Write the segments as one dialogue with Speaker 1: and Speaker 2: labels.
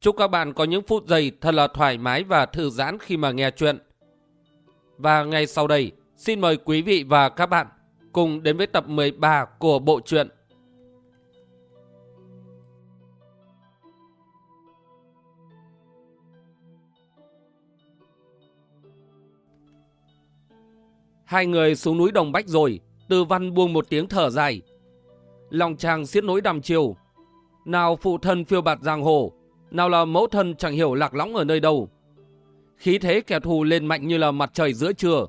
Speaker 1: Chúc các bạn có những phút giây thật là thoải mái và thư giãn khi mà nghe chuyện. Và ngay sau đây, xin mời quý vị và các bạn cùng đến với tập 13 của bộ truyện. Hai người xuống núi Đồng Bách rồi, tư Văn buông một tiếng thở dài. Lòng chàng xiết nỗi đầm chiều. Nào phụ thân phiêu bạt giang hồ, nào là mẫu thân chẳng hiểu lạc lõng ở nơi đâu. Khí thế kẻ thù lên mạnh như là mặt trời giữa trưa.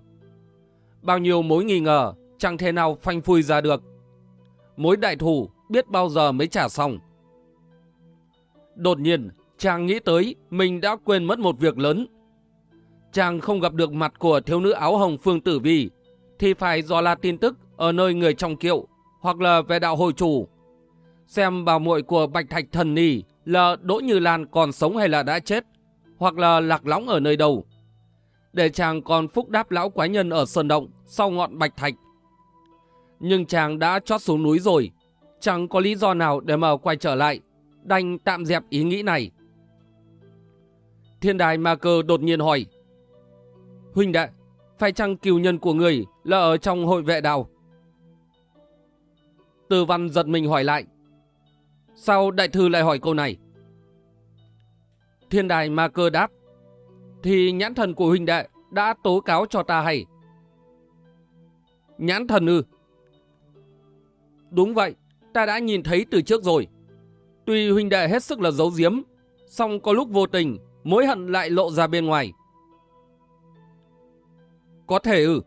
Speaker 1: Bao nhiêu mối nghi ngờ, chẳng thể nào phanh phui ra được. Mối đại thù biết bao giờ mới trả xong. Đột nhiên, chàng nghĩ tới mình đã quên mất một việc lớn. Chàng không gặp được mặt của thiếu nữ áo hồng Phương Tử Vi, thì phải dò la tin tức ở nơi người trong kiệu, hoặc là về đạo hội chủ. Xem bà muội của Bạch Thạch Thần Nì là Đỗ Như Lan còn sống hay là đã chết, hoặc là lạc lõng ở nơi đâu. Để chàng còn phúc đáp lão quái nhân ở Sơn Động sau ngọn Bạch Thạch. Nhưng chàng đã chót xuống núi rồi, chẳng có lý do nào để mà quay trở lại, đành tạm dẹp ý nghĩ này. Thiên đài ma cơ đột nhiên hỏi, Huynh đệ, phải chăng kiều nhân của người là ở trong hội vệ đạo? Từ văn giật mình hỏi lại, Sao đại thư lại hỏi câu này? Thiên đài ma cơ đáp. Thì nhãn thần của huynh đệ đã tố cáo cho ta hay. Nhãn thần ư? Đúng vậy, ta đã nhìn thấy từ trước rồi. Tuy huynh đệ hết sức là giấu giếm, song có lúc vô tình, mối hận lại lộ ra bên ngoài. Có thể ư?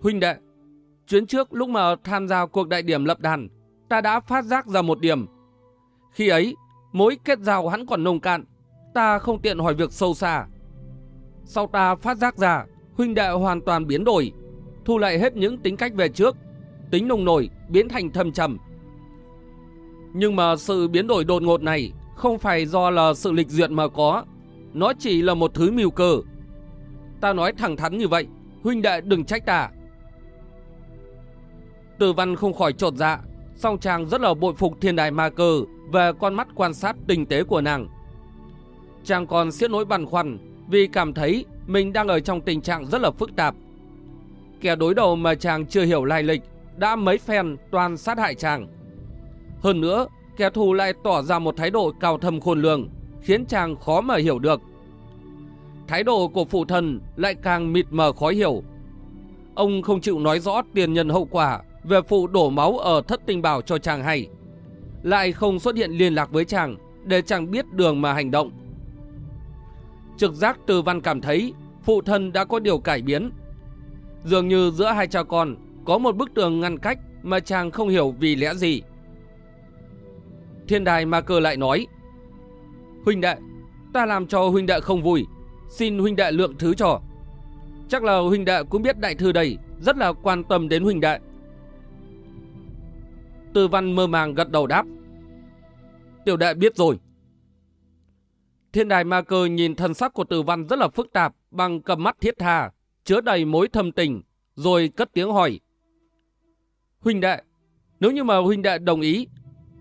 Speaker 1: Huynh đệ, chuyến trước lúc mà tham gia cuộc đại điểm lập đàn, ta đã phát giác ra một điểm. Khi ấy, mối kết giao hắn còn nông cạn, ta không tiện hỏi việc sâu xa. Sau ta phát giác ra, huynh đệ hoàn toàn biến đổi, thu lại hết những tính cách về trước, tính nông nổi biến thành thâm trầm. Nhưng mà sự biến đổi đột ngột này không phải do là sự lịch duyệt mà có, nó chỉ là một thứ mưu cơ. Ta nói thẳng thắn như vậy, huynh đệ đừng trách ta. Từ văn không khỏi trột dạ, song chàng rất là bội phục thiên đại ma cơ về con mắt quan sát tinh tế của nàng. Chàng còn siết nỗi băn khoăn vì cảm thấy mình đang ở trong tình trạng rất là phức tạp. Kẻ đối đầu mà chàng chưa hiểu lai lịch đã mấy phen toàn sát hại chàng. Hơn nữa, kẻ thù lại tỏ ra một thái độ cao thâm khôn lường, khiến chàng khó mà hiểu được. Thái độ của phụ thần lại càng mịt mờ khó hiểu. Ông không chịu nói rõ tiền nhân hậu quả về phụ đổ máu ở thất tinh bảo cho chàng hay. Lại không xuất hiện liên lạc với chàng để chàng biết đường mà hành động. Trực giác từ văn cảm thấy phụ thân đã có điều cải biến. Dường như giữa hai cha con có một bức tường ngăn cách mà chàng không hiểu vì lẽ gì. Thiên đài ma cơ lại nói Huynh đệ, ta làm cho huynh đệ không vui, xin huynh đệ lượng thứ cho. Chắc là huynh đệ cũng biết đại thư đây rất là quan tâm đến huynh đệ. Tư văn mơ màng gật đầu đáp. Tiểu đệ biết rồi. Thiên đài ma cơ nhìn thân sắc của tử văn rất là phức tạp bằng cầm mắt thiết tha, chứa đầy mối thâm tình, rồi cất tiếng hỏi. Huynh đệ, nếu như mà huynh đệ đồng ý,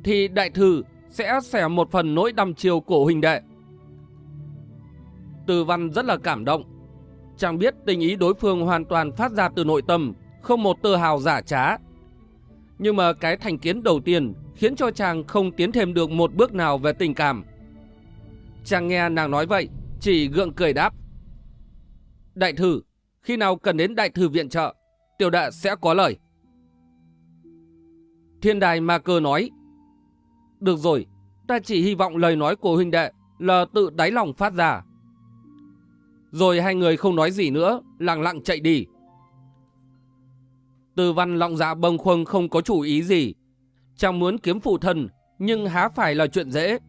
Speaker 1: thì đại thư sẽ xẻ một phần nỗi đăm chiều của huynh đệ. Từ văn rất là cảm động. Chẳng biết tình ý đối phương hoàn toàn phát ra từ nội tâm, không một tơ hào giả trá, nhưng mà cái thành kiến đầu tiên khiến cho chàng không tiến thêm được một bước nào về tình cảm. Chàng nghe nàng nói vậy, chỉ gượng cười đáp. Đại thư, khi nào cần đến đại thư viện trợ, tiểu đệ sẽ có lời. Thiên đài ma cơ nói. Được rồi, ta chỉ hy vọng lời nói của huynh đệ là tự đáy lòng phát ra. Rồi hai người không nói gì nữa, lặng lặng chạy đi. Từ văn lọng dạ bâng khuâng không có chủ ý gì. Chàng muốn kiếm phụ thân, nhưng há phải là chuyện dễ.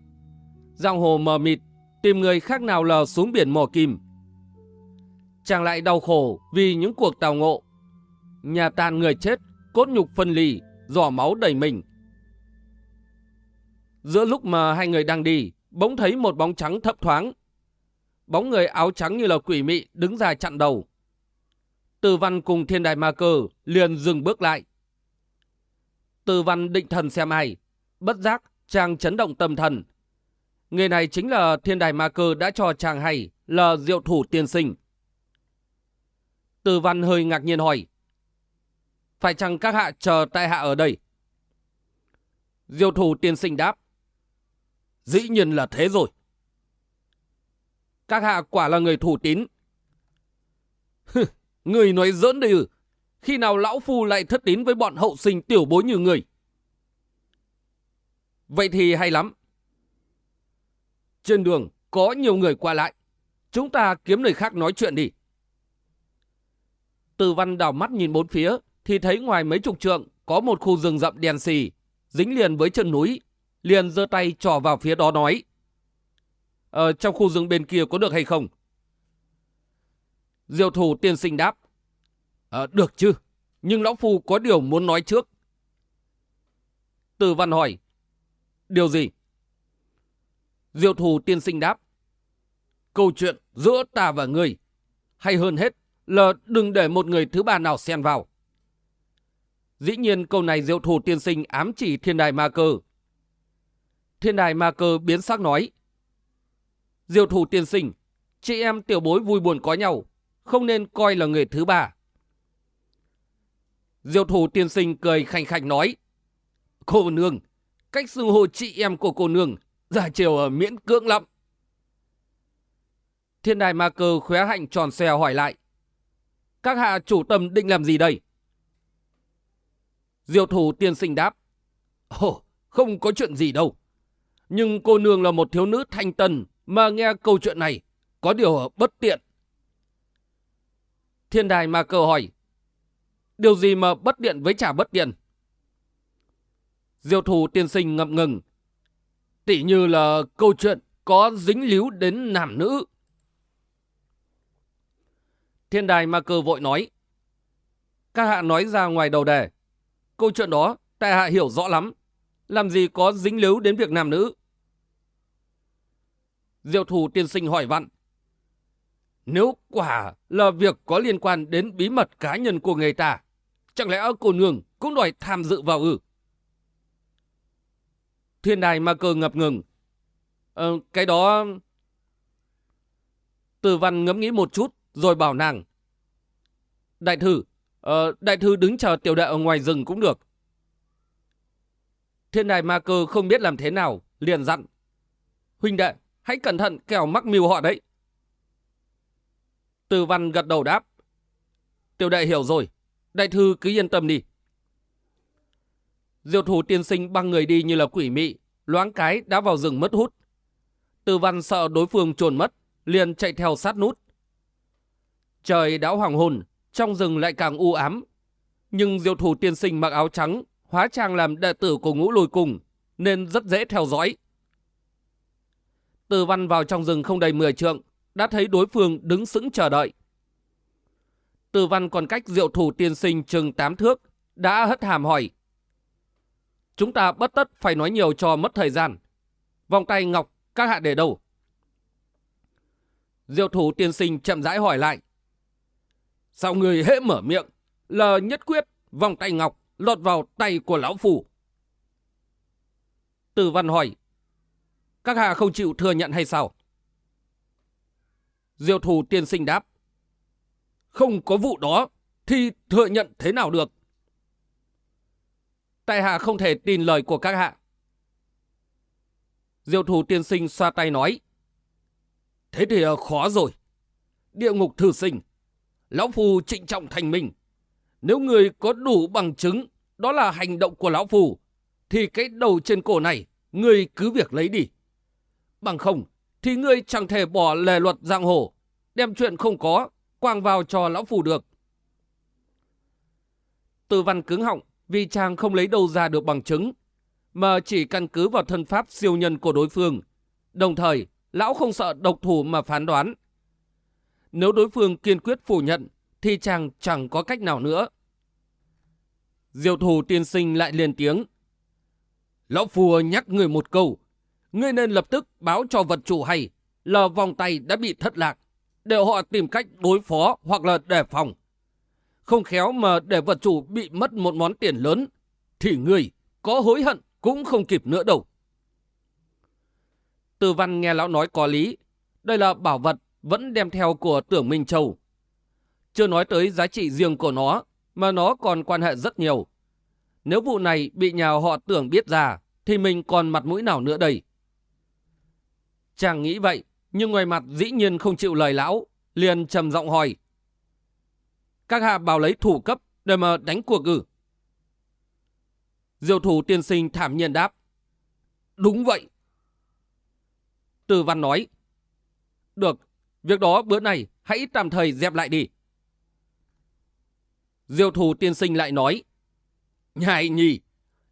Speaker 1: Giang hồ mờ mịt, tìm người khác nào lờ xuống biển mò kim. Chàng lại đau khổ vì những cuộc tào ngộ. Nhà tàn người chết, cốt nhục phân lì, giỏ máu đầy mình. Giữa lúc mà hai người đang đi, bỗng thấy một bóng trắng thấp thoáng. Bóng người áo trắng như là quỷ mị đứng ra chặn đầu. Từ văn cùng thiên đài ma cơ liền dừng bước lại. Từ văn định thần xem ai, bất giác chàng chấn động tâm thần. Người này chính là thiên đài ma cơ đã cho chàng hay là diệu thủ tiên sinh. Từ văn hơi ngạc nhiên hỏi. Phải chăng các hạ chờ tại hạ ở đây? Diệu thủ tiên sinh đáp. Dĩ nhiên là thế rồi. Các hạ quả là người thủ tín. người nói giỡn đi ư. Khi nào lão phu lại thất tín với bọn hậu sinh tiểu bối như người? Vậy thì hay lắm. Trên đường có nhiều người qua lại. Chúng ta kiếm nơi khác nói chuyện đi. Từ văn đảo mắt nhìn bốn phía thì thấy ngoài mấy chục trượng có một khu rừng rậm đèn xì dính liền với chân núi liền giơ tay trò vào phía đó nói. Ờ, trong khu rừng bên kia có được hay không? Diệu thủ tiên sinh đáp. À, được chứ, nhưng lão phu có điều muốn nói trước. Từ văn hỏi. Điều gì? Diệu thủ tiên sinh đáp. Câu chuyện giữa ta và người, hay hơn hết là đừng để một người thứ ba nào xen vào. Dĩ nhiên câu này diệu thủ tiên sinh ám chỉ thiên đài ma cơ. Thiên đài ma cơ biến sắc nói. Diệu thủ tiên sinh, chị em tiểu bối vui buồn có nhau, không nên coi là người thứ ba. Diệu thủ tiên sinh cười khanh khanh nói. Cô nương, cách xưng hô chị em của cô nương, giả chiều ở miễn cưỡng lắm. Thiên đài ma cơ khóe hạnh tròn xe hỏi lại. Các hạ chủ tâm định làm gì đây? Diệu thủ tiên sinh đáp. Ồ, không có chuyện gì đâu. Nhưng cô nương là một thiếu nữ thanh tân mà nghe câu chuyện này có điều bất tiện. Thiên đài ma Cờ hỏi. Điều gì mà bất tiện với trả bất tiện? Diêu thủ tiên sinh ngậm ngừng. Tỷ như là câu chuyện có dính líu đến nam nữ. Thiên đài ma cơ vội nói. Các hạ nói ra ngoài đầu đề. Câu chuyện đó tại hạ hiểu rõ lắm. Làm gì có dính líu đến việc nam nữ. Diệu thủ tiên sinh hỏi vặn. Nếu quả là việc có liên quan đến bí mật cá nhân của người ta, chẳng lẽ cô nương cũng đòi tham dự vào ư? Thiên đài ma cơ ngập ngừng. Ờ, cái đó... Từ văn ngẫm nghĩ một chút, rồi bảo nàng. Đại thư, ờ, đại thư đứng chờ tiểu đệ ở ngoài rừng cũng được. Thiên đài ma cơ không biết làm thế nào, liền dặn. Huynh đệ, hãy cẩn thận kẻo mắc mưu họ đấy. Từ văn gật đầu đáp. Tiểu đệ hiểu rồi, đại thư cứ yên tâm đi. Diệu thủ tiên sinh băng người đi như là quỷ mị, loáng cái đã vào rừng mất hút. Từ văn sợ đối phương trồn mất, liền chạy theo sát nút. Trời đã hoàng hôn, trong rừng lại càng u ám. Nhưng diệu thủ tiên sinh mặc áo trắng, hóa trang làm đệ tử của ngũ lùi cùng, nên rất dễ theo dõi. Từ văn vào trong rừng không đầy 10 trượng, đã thấy đối phương đứng sững chờ đợi. Từ văn còn cách diệu thủ tiên sinh chừng Tám thước, đã hất hàm hỏi. Chúng ta bất tất phải nói nhiều cho mất thời gian. Vòng tay ngọc, các hạ để đâu? Diệu thủ tiên sinh chậm rãi hỏi lại. Sao người hễ mở miệng lờ nhất quyết vòng tay ngọc lọt vào tay của lão phủ? Từ văn hỏi. Các hạ không chịu thừa nhận hay sao? Diệu thủ tiên sinh đáp. Không có vụ đó thì thừa nhận thế nào được? Tại hạ không thể tin lời của các hạ. Diệu thủ tiên sinh xoa tay nói. Thế thì ờ, khó rồi. Địa ngục thử sinh. Lão Phu trịnh trọng thành mình. Nếu người có đủ bằng chứng đó là hành động của Lão Phu, thì cái đầu trên cổ này người cứ việc lấy đi. Bằng không, thì ngươi chẳng thể bỏ lề luật giang hồ, đem chuyện không có, quang vào cho Lão phù được. Từ văn cứng họng, vì chàng không lấy đâu ra được bằng chứng, mà chỉ căn cứ vào thân pháp siêu nhân của đối phương, đồng thời lão không sợ độc thủ mà phán đoán. Nếu đối phương kiên quyết phủ nhận, thì chàng chẳng có cách nào nữa. Diệu thủ tiên sinh lại liền tiếng. Lão phù nhắc người một câu. Ngươi nên lập tức báo cho vật chủ hay là vòng tay đã bị thất lạc, để họ tìm cách đối phó hoặc là đề phòng. Không khéo mà để vật chủ bị mất một món tiền lớn, thì người có hối hận cũng không kịp nữa đâu. Từ văn nghe lão nói có lý. Đây là bảo vật vẫn đem theo của tưởng Minh Châu. Chưa nói tới giá trị riêng của nó, mà nó còn quan hệ rất nhiều. Nếu vụ này bị nhà họ tưởng biết ra, thì mình còn mặt mũi nào nữa đây? Chàng nghĩ vậy, nhưng ngoài mặt dĩ nhiên không chịu lời lão, liền trầm giọng hỏi. Các hạ bảo lấy thủ cấp để mà đánh cuộc ư? Diệu thủ tiên sinh thảm nhiên đáp. Đúng vậy. Từ văn nói. Được, việc đó bữa này hãy tạm thời dẹp lại đi. Diệu thủ tiên sinh lại nói. Nhài nhì,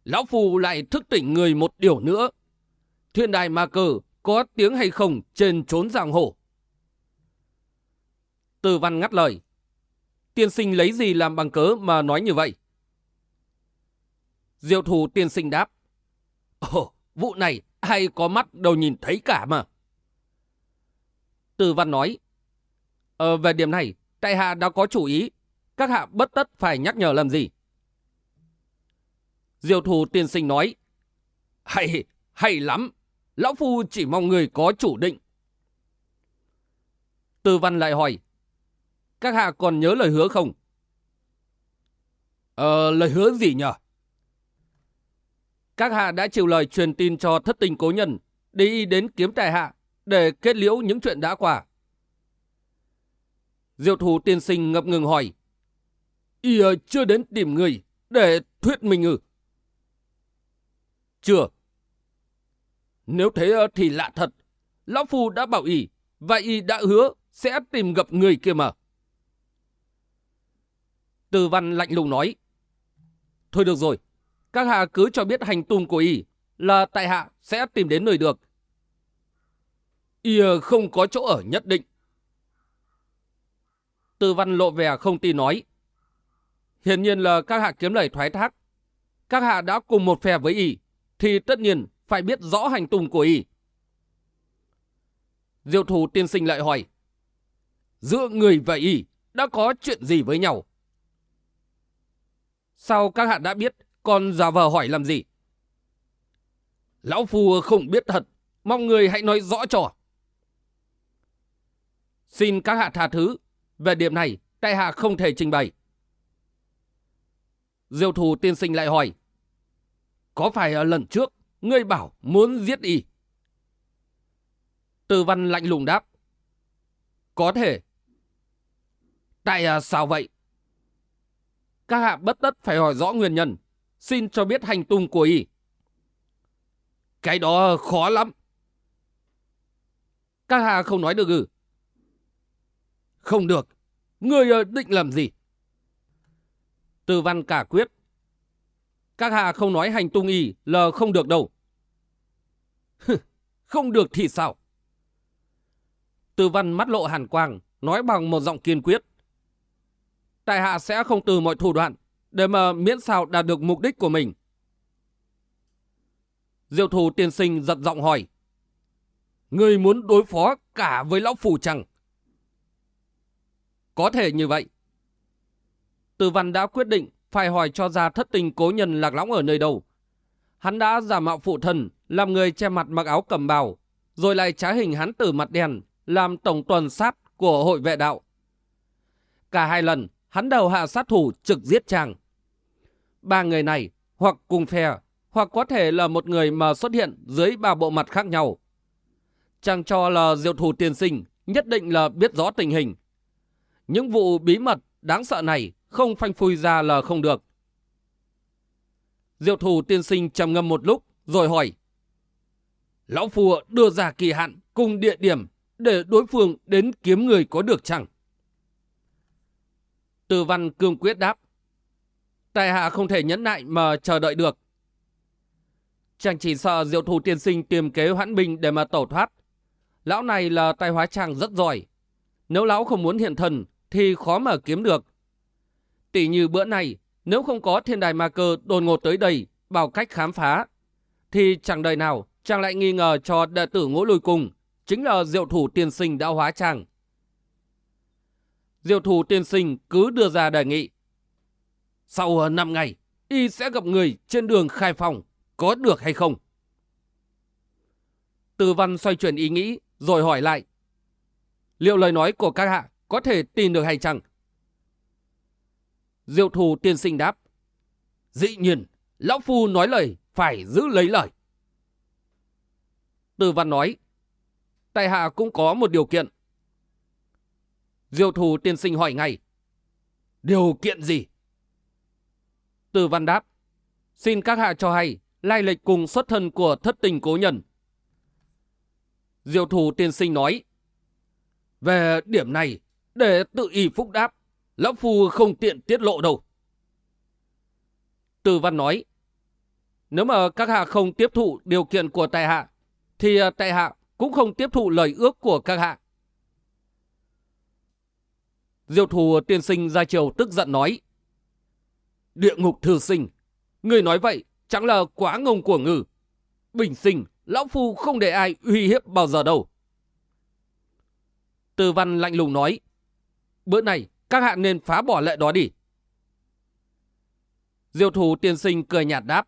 Speaker 1: lão phù lại thức tỉnh người một điều nữa. Thiên đài ma cờ có tiếng hay không trên trốn giang hồ. Từ văn ngắt lời. Tiên sinh lấy gì làm bằng cớ mà nói như vậy? Diệu thủ tiên sinh đáp. Ồ, vụ này ai có mắt đâu nhìn thấy cả mà. Từ văn nói. Ờ, về điểm này, tại hạ đã có chủ ý. Các hạ bất tất phải nhắc nhở làm gì. Diệu thủ tiên sinh nói. Hay, hay lắm. Lão Phu chỉ mong người có chủ định. Từ văn lại hỏi. Các hạ còn nhớ lời hứa không? Ờ, lời hứa gì nhờ? Các hạ đã chịu lời truyền tin cho thất tình cố nhân, đi đến kiếm tài hạ, để kết liễu những chuyện đã qua. Diệu thủ tiên sinh ngập ngừng hỏi. Y chưa đến tìm người, để thuyết mình ư? Chưa. Nếu thế ờ, thì lạ thật. Lão Phu đã bảo y, và y đã hứa sẽ tìm gặp người kia mà. Từ văn lạnh lùng nói. Thôi được rồi, các hạ cứ cho biết hành tung của y là tại hạ sẽ tìm đến nơi được. Y ờ, không có chỗ ở nhất định. Từ văn lộ vẻ không tin nói. Hiển nhiên là các hạ kiếm lời thoái thác. Các hạ đã cùng một phe với y, thì tất nhiên phải biết rõ hành tung của y. Diệu thủ tiên sinh lại hỏi. Giữa người và y đã có chuyện gì với nhau? Sao các hạ đã biết, còn giả vờ hỏi làm gì? Lão Phu không biết thật, mong người hãy nói rõ cho. Xin các hạ tha thứ, về điểm này, tại hạ không thể trình bày. Diêu thủ tiên sinh lại hỏi. Có phải lần trước, ngươi bảo muốn giết y? Từ văn lạnh lùng đáp. Có thể. Tại à, sao vậy? Các hạ bất tất phải hỏi rõ nguyên nhân. Xin cho biết hành tung của y. Cái đó khó lắm. Các hạ không nói được ư? Không được. Người à, định làm gì? Từ văn cả quyết. Các hạ không nói hành tung y là không được đâu. không được thì sao? Từ văn mắt lộ hàn quang, nói bằng một giọng kiên quyết. Tại hạ sẽ không từ mọi thủ đoạn để mà miễn sao đạt được mục đích của mình. Diệu thủ tiên sinh giật giọng hỏi. Người muốn đối phó cả với lão phủ chẳng? Có thể như vậy. Từ văn đã quyết định phải hỏi cho ra thất tình cố nhân lạc lõng ở nơi đâu. Hắn đã giả mạo phụ thân, làm người che mặt mặc áo cầm bào, rồi lại trá hình hắn tử mặt đen, làm tổng tuần sát của hội vệ đạo. Cả hai lần, hắn đầu hạ sát thủ trực giết chàng. Ba người này, hoặc cùng phe, hoặc có thể là một người mà xuất hiện dưới ba bộ mặt khác nhau. Chàng cho là diệu thủ tiền sinh, nhất định là biết rõ tình hình. Những vụ bí mật đáng sợ này không phanh phui ra là không được. Diệu thủ tiên sinh trầm ngâm một lúc, rồi hỏi. Lão Phu đưa ra kỳ hạn cùng địa điểm để đối phương đến kiếm người có được chẳng? Từ văn cương quyết đáp. Tại hạ không thể nhẫn nại mà chờ đợi được. Chàng chỉ sợ diệu thủ tiên sinh tìm kế hoãn binh để mà tẩu thoát. Lão này là tài hóa chàng rất giỏi. Nếu lão không muốn hiện thần thì khó mà kiếm được. Tỷ như bữa này, nếu không có thiên đài ma cơ đồn ngột tới đây bảo cách khám phá, thì chẳng đời nào chàng lại nghi ngờ cho đệ tử ngũ lùi cùng chính là diệu thủ tiên sinh đã hóa chàng. Diệu thủ tiên sinh cứ đưa ra đề nghị. Sau ờ, 5 ngày, y sẽ gặp người trên đường khai phòng, có được hay không? Từ văn xoay chuyển ý nghĩ, rồi hỏi lại. Liệu lời nói của các hạ có thể tin được hay chẳng Diệu thù tiên sinh đáp. Dĩ nhiên, Lão Phu nói lời, phải giữ lấy lời. Từ văn nói. Tại hạ cũng có một điều kiện. Diệu thù tiên sinh hỏi ngay. Điều kiện gì? Từ văn đáp. Xin các hạ cho hay lai lịch cùng xuất thân của thất tình cố nhân. Diệu thù tiên sinh nói. Về điểm này, để tự y phúc đáp, Lão Phu không tiện tiết lộ đâu. Từ văn nói. Nếu mà các hạ không tiếp thụ điều kiện của tại hạ, thì à, tại hạ cũng không tiếp thụ lời ước của các hạ. Diệu thù tiên sinh ra chiều tức giận nói. Địa ngục thư sinh, người nói vậy chẳng là quá ngông của ngư. Bình sinh, lão phu không để ai uy hiếp bao giờ đâu. Từ văn lạnh lùng nói. Bữa này, các hạ nên phá bỏ lệ đó đi. Diêu thủ tiên sinh cười nhạt đáp.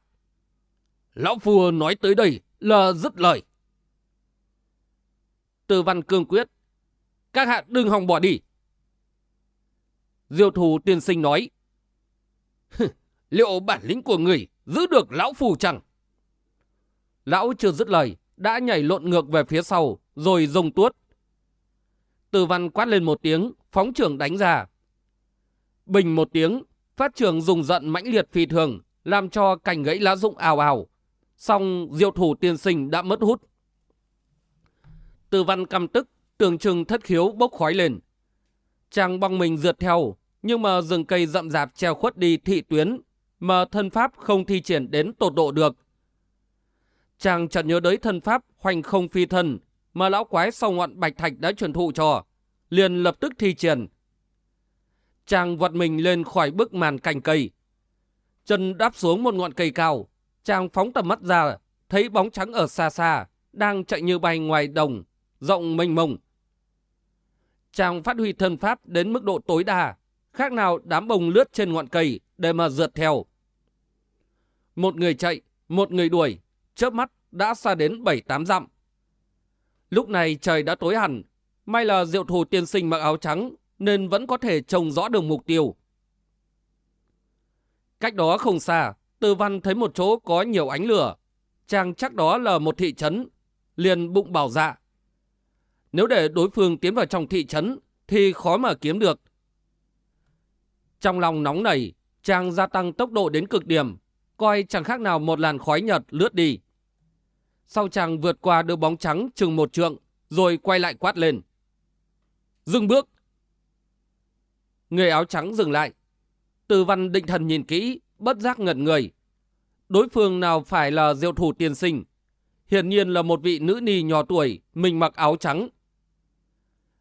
Speaker 1: Lão phu nói tới đây là dứt lời. Từ văn cương quyết. Các hạ đừng hòng bỏ đi. Diêu thủ tiên sinh nói. Liệu bản lĩnh của người giữ được lão phù chẳng? Lão chưa dứt lời, đã nhảy lộn ngược về phía sau, rồi dùng tuốt. Từ văn quát lên một tiếng, phóng trưởng đánh ra. Bình một tiếng, phát trưởng dùng giận mãnh liệt phi thường, làm cho cành gãy lá rụng ào ào. Xong diệu thủ tiên sinh đã mất hút. Từ văn căm tức, tường chừng thất khiếu bốc khói lên. Chàng băng mình rượt theo, nhưng mà rừng cây rậm rạp treo khuất đi thị tuyến, mà thân pháp không thi triển đến tột độ được. Chàng chợt nhớ tới thân pháp hoành không phi thân, mà lão quái sau ngọn bạch thạch đã truyền thụ cho, liền lập tức thi triển. Chàng vật mình lên khỏi bức màn cành cây. Chân đáp xuống một ngọn cây cao, chàng phóng tầm mắt ra, thấy bóng trắng ở xa xa, đang chạy như bay ngoài đồng, rộng mênh mông. Chàng phát huy thân pháp đến mức độ tối đa, khác nào đám bông lướt trên ngọn cây để mà rượt theo. Một người chạy, một người đuổi, chớp mắt đã xa đến 7-8 dặm. Lúc này trời đã tối hẳn, may là diệu thủ tiên sinh mặc áo trắng nên vẫn có thể trông rõ được mục tiêu. Cách đó không xa, Tư Văn thấy một chỗ có nhiều ánh lửa. Chàng chắc đó là một thị trấn, liền bụng bảo dạ. Nếu để đối phương tiến vào trong thị trấn thì khó mà kiếm được. Trong lòng nóng nảy, chàng gia tăng tốc độ đến cực điểm, coi chẳng khác nào một làn khói nhật lướt đi. Sau chàng vượt qua đứa bóng trắng chừng một trượng, rồi quay lại quát lên. Dừng bước! Người áo trắng dừng lại. Từ văn định thần nhìn kỹ, bất giác ngẩn người. Đối phương nào phải là diệu thủ tiền sinh. Hiển nhiên là một vị nữ ni nhỏ tuổi, mình mặc áo trắng.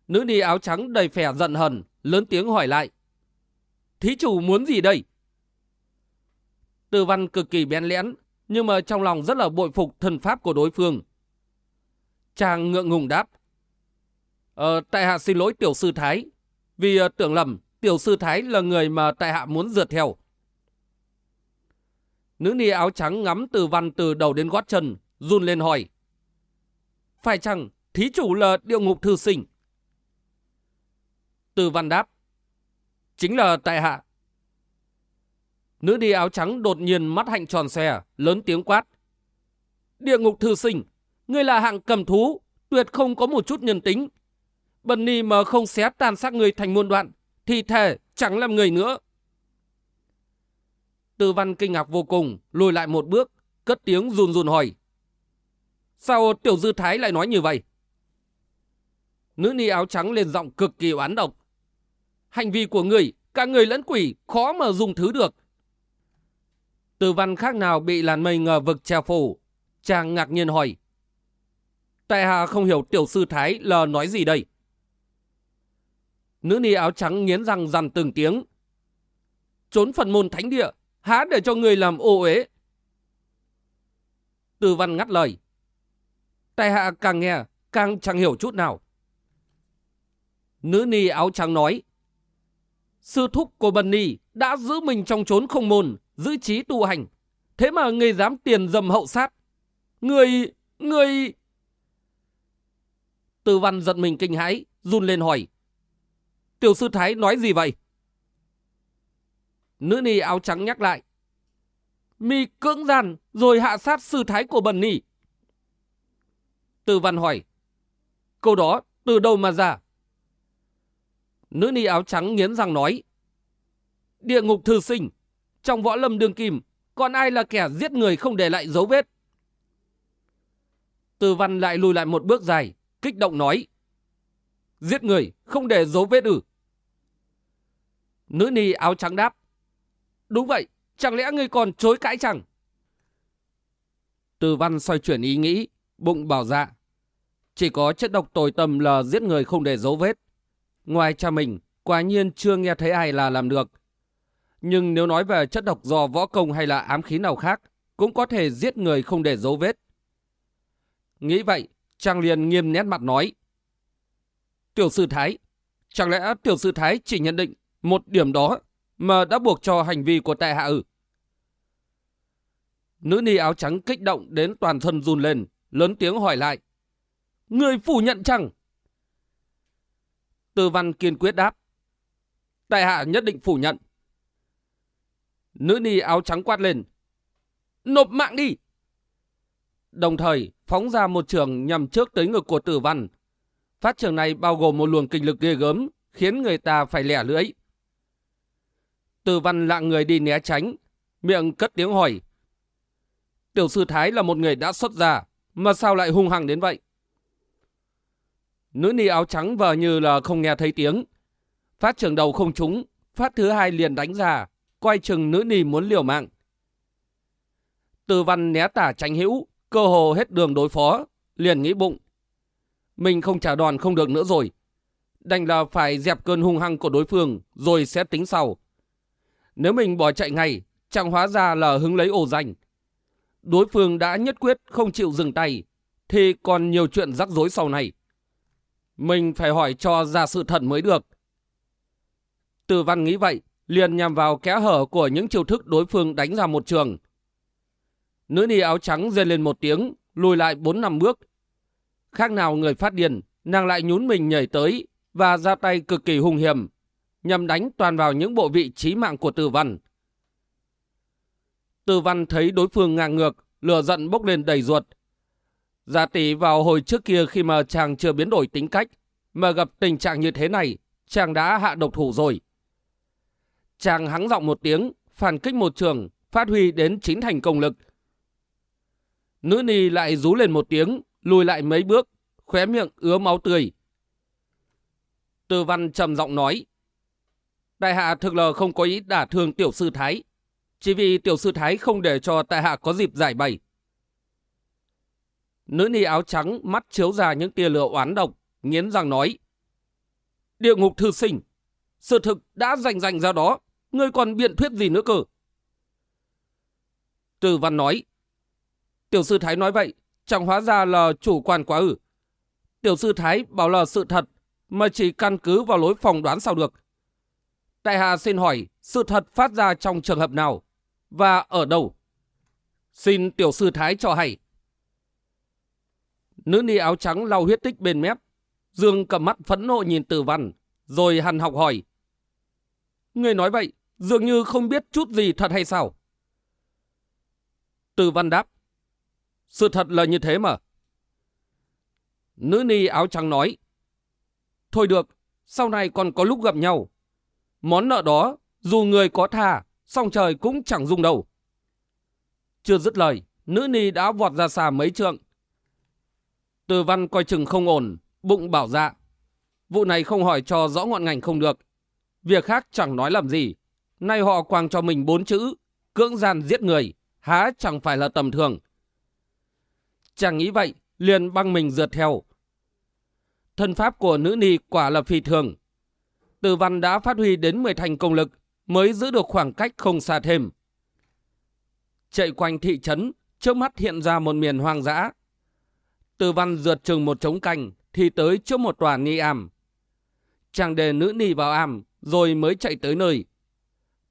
Speaker 1: Nữ ni áo trắng đầy vẻ giận hờn, lớn tiếng hỏi lại. Thí chủ muốn gì đây? Từ văn cực kỳ bén lẽn, nhưng mà trong lòng rất là bội phục thần pháp của đối phương. Chàng ngượng ngùng đáp. Ờ, tại hạ xin lỗi tiểu sư Thái, vì uh, tưởng lầm tiểu sư Thái là người mà tại hạ muốn dượt theo. Nữ ni áo trắng ngắm từ văn từ đầu đến gót chân, run lên hỏi. Phải chăng thí chủ là địa ngục thư sinh? Từ văn đáp. Chính là tại hạ. Nữ đi áo trắng đột nhiên mắt hạnh tròn xòe, lớn tiếng quát. Địa ngục thư sinh, ngươi là hạng cầm thú, tuyệt không có một chút nhân tính. Bần ni mà không xé tan xác người thành muôn đoạn, thì thề chẳng làm người nữa. Tư văn kinh ngạc vô cùng, lùi lại một bước, cất tiếng run run hỏi. Sao tiểu dư thái lại nói như vậy? Nữ ni áo trắng lên giọng cực kỳ oán độc. Hành vi của người, cả người lẫn quỷ, khó mà dùng thứ được. Từ văn khác nào bị làn mây ngờ vực che phủ, chàng ngạc nhiên hỏi. Tại hạ không hiểu tiểu sư Thái lờ nói gì đây. Nữ ni áo trắng nghiến răng dằn từng tiếng. Trốn phần môn thánh địa, há để cho người làm ô uế. Từ văn ngắt lời. Tại hạ càng nghe, càng chẳng hiểu chút nào. Nữ ni áo trắng nói. Sư thúc của Bần Ni đã giữ mình trong trốn không môn, giữ trí tu hành. Thế mà người dám tiền dầm hậu sát. Người, người... Từ văn giận mình kinh hãi, run lên hỏi. Tiểu sư Thái nói gì vậy? Nữ ni áo trắng nhắc lại. Mi cưỡng gian rồi hạ sát sư Thái của Bần nỉ Từ văn hỏi. Câu đó từ đâu mà ra? Nữ ni áo trắng nghiến răng nói. Địa ngục thư sinh, trong võ lâm đường kim, còn ai là kẻ giết người không để lại dấu vết? Từ văn lại lùi lại một bước dài, kích động nói. Giết người, không để dấu vết ử. Nữ ni áo trắng đáp. Đúng vậy, chẳng lẽ ngươi còn chối cãi chẳng? Từ văn xoay chuyển ý nghĩ, bụng bảo dạ. Chỉ có chất độc tồi tầm là giết người không để dấu vết. Ngoài cha mình, quả nhiên chưa nghe thấy ai là làm được. Nhưng nếu nói về chất độc do võ công hay là ám khí nào khác, cũng có thể giết người không để dấu vết. Nghĩ vậy, Trang liền nghiêm nét mặt nói. Tiểu sư Thái, chẳng lẽ tiểu sư Thái chỉ nhận định một điểm đó mà đã buộc cho hành vi của tại hạ ư? Nữ ni áo trắng kích động đến toàn thân run lên, lớn tiếng hỏi lại. Người phủ nhận chăng? Tư văn kiên quyết đáp. Tại hạ nhất định phủ nhận. Nữ ni áo trắng quát lên. Nộp mạng đi! Đồng thời phóng ra một trường nhằm trước tới ngực của tử văn. Phát trường này bao gồm một luồng kinh lực ghê gớm, khiến người ta phải lẻ lưỡi. Tử văn lạng người đi né tránh, miệng cất tiếng hỏi. Tiểu sư Thái là một người đã xuất gia mà sao lại hung hăng đến vậy? Nữ ni áo trắng vờ như là không nghe thấy tiếng. Phát trường đầu không trúng, phát thứ hai liền đánh ra, coi chừng nữ nì muốn liều mạng. Từ văn né tả tránh hữu, cơ hồ hết đường đối phó, liền nghĩ bụng. Mình không trả đòn không được nữa rồi. Đành là phải dẹp cơn hung hăng của đối phương, rồi sẽ tính sau. Nếu mình bỏ chạy ngay, chẳng hóa ra là hứng lấy ổ danh. Đối phương đã nhất quyết không chịu dừng tay, thì còn nhiều chuyện rắc rối sau này. Mình phải hỏi cho ra sự thật mới được. Từ văn nghĩ vậy, liền nhằm vào kẽ hở của những chiêu thức đối phương đánh ra một trường. Nữ ni áo trắng rên lên một tiếng, lùi lại bốn năm bước. Khác nào người phát điên, nàng lại nhún mình nhảy tới và ra tay cực kỳ hung hiểm, nhằm đánh toàn vào những bộ vị trí mạng của tử Văn. Tử Văn thấy đối phương ngang ngược, lửa giận bốc lên đầy ruột. Giả tỷ vào hồi trước kia khi mà chàng chưa biến đổi tính cách, mà gặp tình trạng như thế này, chàng đã hạ độc thủ rồi. Chàng hắng giọng một tiếng, phản kích một trường, phát huy đến chín thành công lực. Nữ ni lại rú lên một tiếng, lùi lại mấy bước, khóe miệng ứa máu tươi. Từ văn trầm giọng nói, Đại hạ thực là không có ý đả thương tiểu sư Thái, chỉ vì tiểu sư Thái không để cho tại hạ có dịp giải bày. Nữ ni áo trắng mắt chiếu ra những tia lửa oán độc, nghiến răng nói. Địa ngục thư sinh, sự thực đã rành rành ra đó, ngươi còn biện thuyết gì nữa cơ? Từ văn nói. Tiểu sư Thái nói vậy, chẳng hóa ra là chủ quan quá ư. Tiểu sư Thái bảo là sự thật, mà chỉ căn cứ vào lối phòng đoán sao được. Tại hạ xin hỏi, sự thật phát ra trong trường hợp nào? Và ở đâu? Xin tiểu sư Thái cho hay. Nữ ni áo trắng lau huyết tích bên mép. Dương cầm mắt phẫn nộ nhìn tử văn, rồi hằn học hỏi. Người nói vậy, dường như không biết chút gì thật hay sao? Từ văn đáp. Sự thật là như thế mà. Nữ ni áo trắng nói. Thôi được, sau này còn có lúc gặp nhau. Món nợ đó, dù người có tha, song trời cũng chẳng dùng đâu. Chưa dứt lời, nữ ni đã vọt ra xa mấy trượng. Từ văn coi chừng không ổn, bụng bảo dạ. Vụ này không hỏi cho rõ ngọn ngành không được. Việc khác chẳng nói làm gì. Nay họ quàng cho mình bốn chữ, cưỡng gian giết người, há chẳng phải là tầm thường. Chàng nghĩ vậy, liền băng mình rượt theo. Thân pháp của nữ ni quả là phi thường. Từ văn đã phát huy đến 10 thành công lực mới giữ được khoảng cách không xa thêm. Chạy quanh thị trấn, trước mắt hiện ra một miền hoang dã. Từ văn rượt chừng một trống canh thì tới trước một tòa ni am. Chàng đề nữ ni vào am rồi mới chạy tới nơi.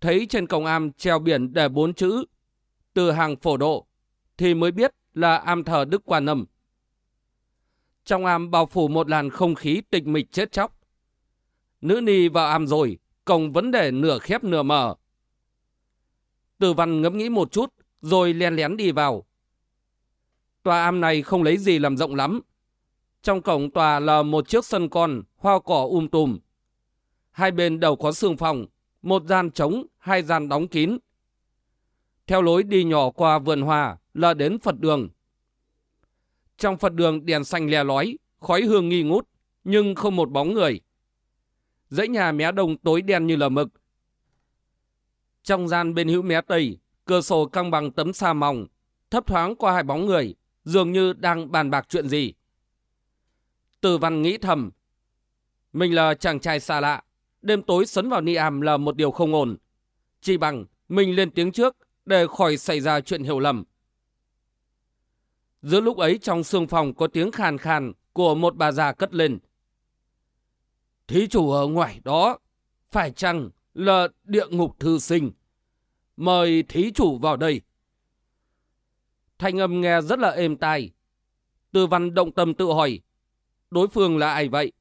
Speaker 1: Thấy trên cổng am treo biển để bốn chữ từ hàng phổ độ thì mới biết là am thờ Đức Quan Âm. Trong am bao phủ một làn không khí tịch mịch chết chóc. Nữ ni vào am rồi, cổng vấn đề nửa khép nửa mở. Từ văn ngẫm nghĩ một chút, rồi len lén đi vào. Tòa am này không lấy gì làm rộng lắm. Trong cổng tòa là một chiếc sân con, hoa cỏ um tùm. Hai bên đầu có xương phòng, một gian trống, hai gian đóng kín. Theo lối đi nhỏ qua vườn hoa là đến Phật đường. Trong Phật đường đèn xanh le lói, khói hương nghi ngút, nhưng không một bóng người. Dãy nhà mé đông tối đen như là mực. Trong gian bên hữu mé tây, cửa sổ căng bằng tấm sa mỏng, thấp thoáng qua hai bóng người, dường như đang bàn bạc chuyện gì. Từ văn nghĩ thầm, mình là chàng trai xa lạ, đêm tối sấn vào Niam là một điều không ổn. Chỉ bằng mình lên tiếng trước để khỏi xảy ra chuyện hiểu lầm. Giữa lúc ấy trong sương phòng có tiếng khàn khàn của một bà già cất lên. Thí chủ ở ngoài đó, phải chăng là địa ngục thư sinh? Mời thí chủ vào đây. Thanh âm nghe rất là êm tai. Tư văn động tâm tự hỏi, đối phương là ai vậy?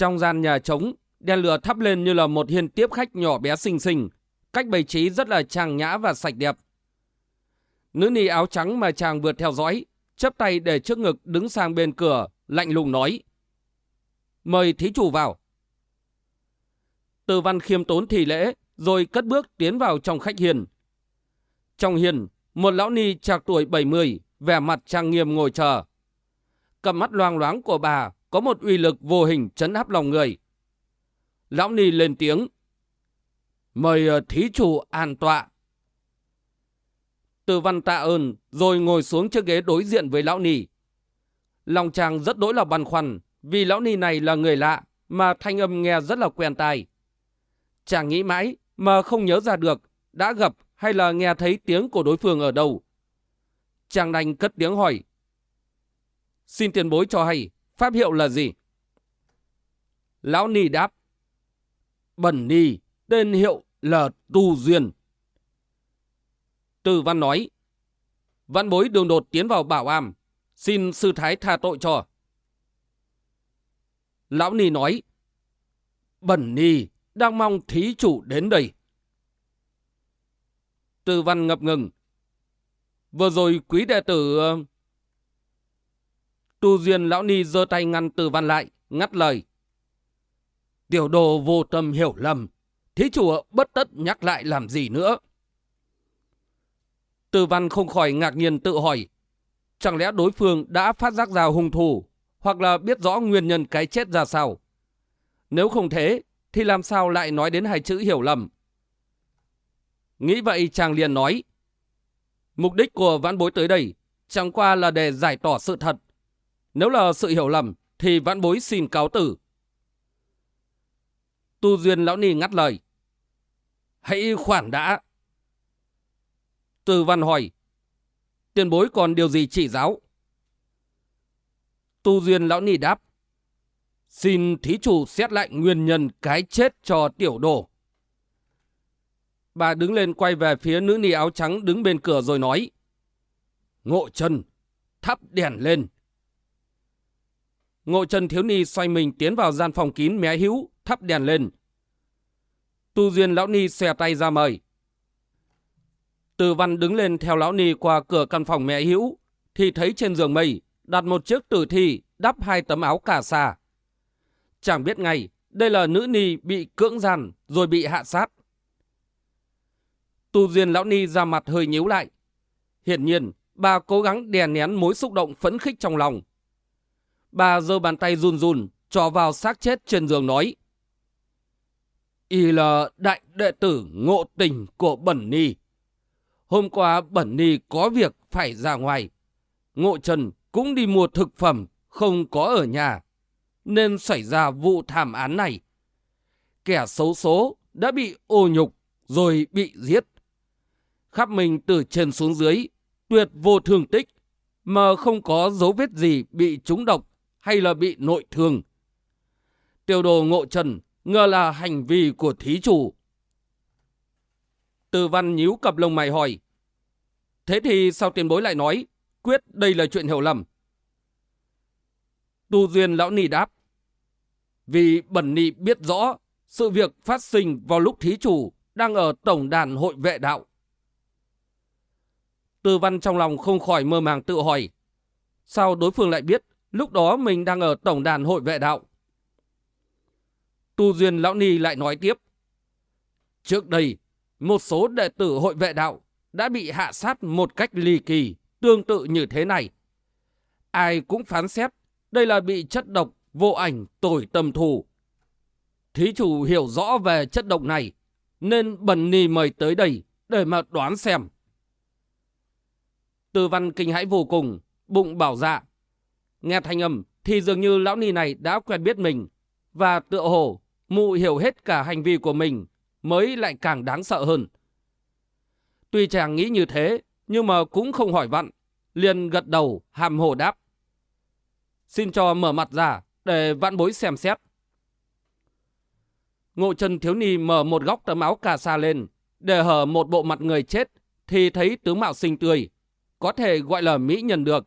Speaker 1: Trong gian nhà trống, đèn lửa thắp lên như là một hiên tiếp khách nhỏ bé xinh xinh, cách bày trí rất là trang nhã và sạch đẹp. Nữ ni áo trắng mà chàng vượt theo dõi, chấp tay để trước ngực đứng sang bên cửa, lạnh lùng nói. Mời thí chủ vào. Từ văn khiêm tốn thì lễ, rồi cất bước tiến vào trong khách hiền. Trong hiền, một lão ni trạc tuổi 70, vẻ mặt trang nghiêm ngồi chờ. Cầm mắt loang loáng của bà có một uy lực vô hình chấn áp lòng người. Lão ni lên tiếng. Mời ờ, thí chủ an tọa. Từ văn tạ ơn, rồi ngồi xuống chiếc ghế đối diện với lão ni. Lòng chàng rất đỗi là băn khoăn, vì lão ni này là người lạ, mà thanh âm nghe rất là quen tai. Chàng nghĩ mãi, mà không nhớ ra được, đã gặp hay là nghe thấy tiếng của đối phương ở đâu. Chàng đành cất tiếng hỏi. Xin tiền bối cho hay, pháp hiệu là gì? Lão Ni đáp. Bẩn Ni, tên hiệu là Tu Duyên. Từ văn nói. Văn bối đường đột tiến vào bảo am, xin sư thái tha tội cho. Lão Ni nói. Bẩn Ni, đang mong thí chủ đến đây. Từ văn ngập ngừng. Vừa rồi quý đệ tử... Tu duyên lão ni giơ tay ngăn từ văn lại, ngắt lời. Tiểu đồ vô tâm hiểu lầm. Thí chủ bất tất nhắc lại làm gì nữa. Từ văn không khỏi ngạc nhiên tự hỏi. Chẳng lẽ đối phương đã phát giác ra hung thủ hoặc là biết rõ nguyên nhân cái chết ra sao? Nếu không thế, thì làm sao lại nói đến hai chữ hiểu lầm? Nghĩ vậy chàng liền nói. Mục đích của vãn bối tới đây chẳng qua là để giải tỏ sự thật. Nếu là sự hiểu lầm thì vãn bối xin cáo tử. Tu Duyên Lão Ni ngắt lời. Hãy khoản đã. Từ văn hỏi. Tiền bối còn điều gì chỉ giáo? Tu Duyên Lão Ni đáp. Xin thí chủ xét lại nguyên nhân cái chết cho tiểu đồ. Bà đứng lên quay về phía nữ ni áo trắng đứng bên cửa rồi nói. Ngộ chân, thắp đèn lên. Ngộ chân thiếu ni xoay mình tiến vào gian phòng kín mé hữu, thắp đèn lên. Tu duyên lão ni xòe tay ra mời. Từ văn đứng lên theo lão ni qua cửa căn phòng mẹ hữu, thì thấy trên giường mây đặt một chiếc tử thi đắp hai tấm áo cà sa. Chẳng biết ngay, đây là nữ ni bị cưỡng gian rồi bị hạ sát. Tu duyên lão ni ra mặt hơi nhíu lại. Hiển nhiên, bà cố gắng đè nén mối xúc động phấn khích trong lòng. Bà giơ bàn tay run run, trò vào xác chết trên giường nói. Y là đại đệ tử ngộ tình của Bẩn Ni. Hôm qua Bẩn Ni có việc phải ra ngoài. Ngộ Trần cũng đi mua thực phẩm, không có ở nhà, nên xảy ra vụ thảm án này. Kẻ xấu số đã bị ô nhục rồi bị giết. Khắp mình từ trên xuống dưới, tuyệt vô thương tích, mà không có dấu vết gì bị trúng độc hay là bị nội thương. Tiêu đồ ngộ trần ngờ là hành vi của thí chủ. Từ văn nhíu cặp lông mày hỏi. Thế thì sao tiền bối lại nói, quyết đây là chuyện hiểu lầm? Tu Duyên Lão nì đáp. Vì Bẩn nị biết rõ sự việc phát sinh vào lúc thí chủ đang ở tổng đàn hội vệ đạo. Tư văn trong lòng không khỏi mơ màng tự hỏi. Sao đối phương lại biết lúc đó mình đang ở tổng đàn hội vệ đạo? Tu Duyên Lão Ni lại nói tiếp. Trước đây, một số đệ tử hội vệ đạo đã bị hạ sát một cách ly kỳ, tương tự như thế này. Ai cũng phán xét, đây là bị chất độc vô ảnh tội tâm thù. Thí chủ hiểu rõ về chất độc này, nên Bần Ni mời tới đây để mà đoán xem. Tư văn kinh hãi vô cùng, bụng bảo dạ. Nghe thanh âm thì dường như lão ni này đã quen biết mình, và tựa hồ mụ hiểu hết cả hành vi của mình mới lại càng đáng sợ hơn. Tuy chàng nghĩ như thế, nhưng mà cũng không hỏi vặn, liền gật đầu hàm hồ đáp. Xin cho mở mặt ra để vạn bối xem xét. Ngộ Trần Thiếu Ni mở một góc tấm áo cà sa lên, để hở một bộ mặt người chết, thì thấy tướng mạo xinh tươi, có thể gọi là mỹ nhân được.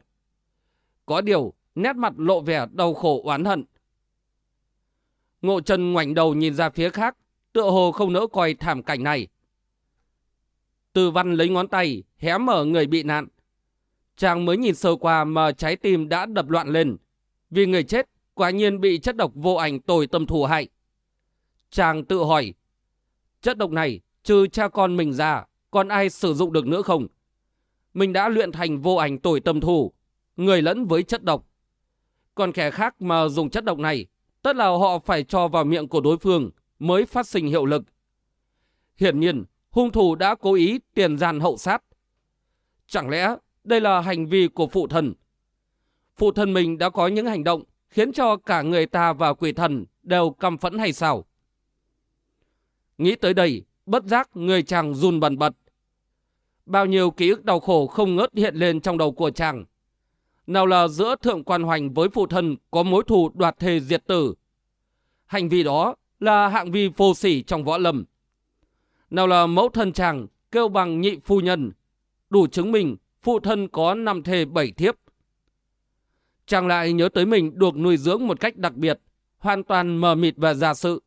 Speaker 1: Có điều, nét mặt lộ vẻ đau khổ oán hận. Ngộ Trần ngoảnh đầu nhìn ra phía khác, tựa hồ không nỡ coi thảm cảnh này. Từ văn lấy ngón tay, hé mở người bị nạn. Chàng mới nhìn sơ qua mà trái tim đã đập loạn lên. Vì người chết, quả nhiên bị chất độc vô ảnh tồi tâm thù hại. Chàng tự hỏi, chất độc này trừ cha con mình ra, còn ai sử dụng được nữa không? Mình đã luyện thành vô ảnh tồi tâm thù, người lẫn với chất độc. Còn kẻ khác mà dùng chất độc này, tất là họ phải cho vào miệng của đối phương mới phát sinh hiệu lực. Hiển nhiên, hung thủ đã cố ý tiền gian hậu sát. Chẳng lẽ đây là hành vi của phụ thần? Phụ thần mình đã có những hành động khiến cho cả người ta và quỷ thần đều căm phẫn hay sao? Nghĩ tới đây, bất giác người chàng run bần bật. Bao nhiêu ký ức đau khổ không ngớt hiện lên trong đầu của chàng. Nào là giữa thượng quan hoành với phụ thân có mối thù đoạt thề diệt tử. Hành vi đó là hạng vi vô sỉ trong võ lâm. Nào là mẫu thân chàng kêu bằng nhị phu nhân, đủ chứng minh phụ thân có năm thề bảy thiếp. Chàng lại nhớ tới mình được nuôi dưỡng một cách đặc biệt, hoàn toàn mờ mịt và giả sự.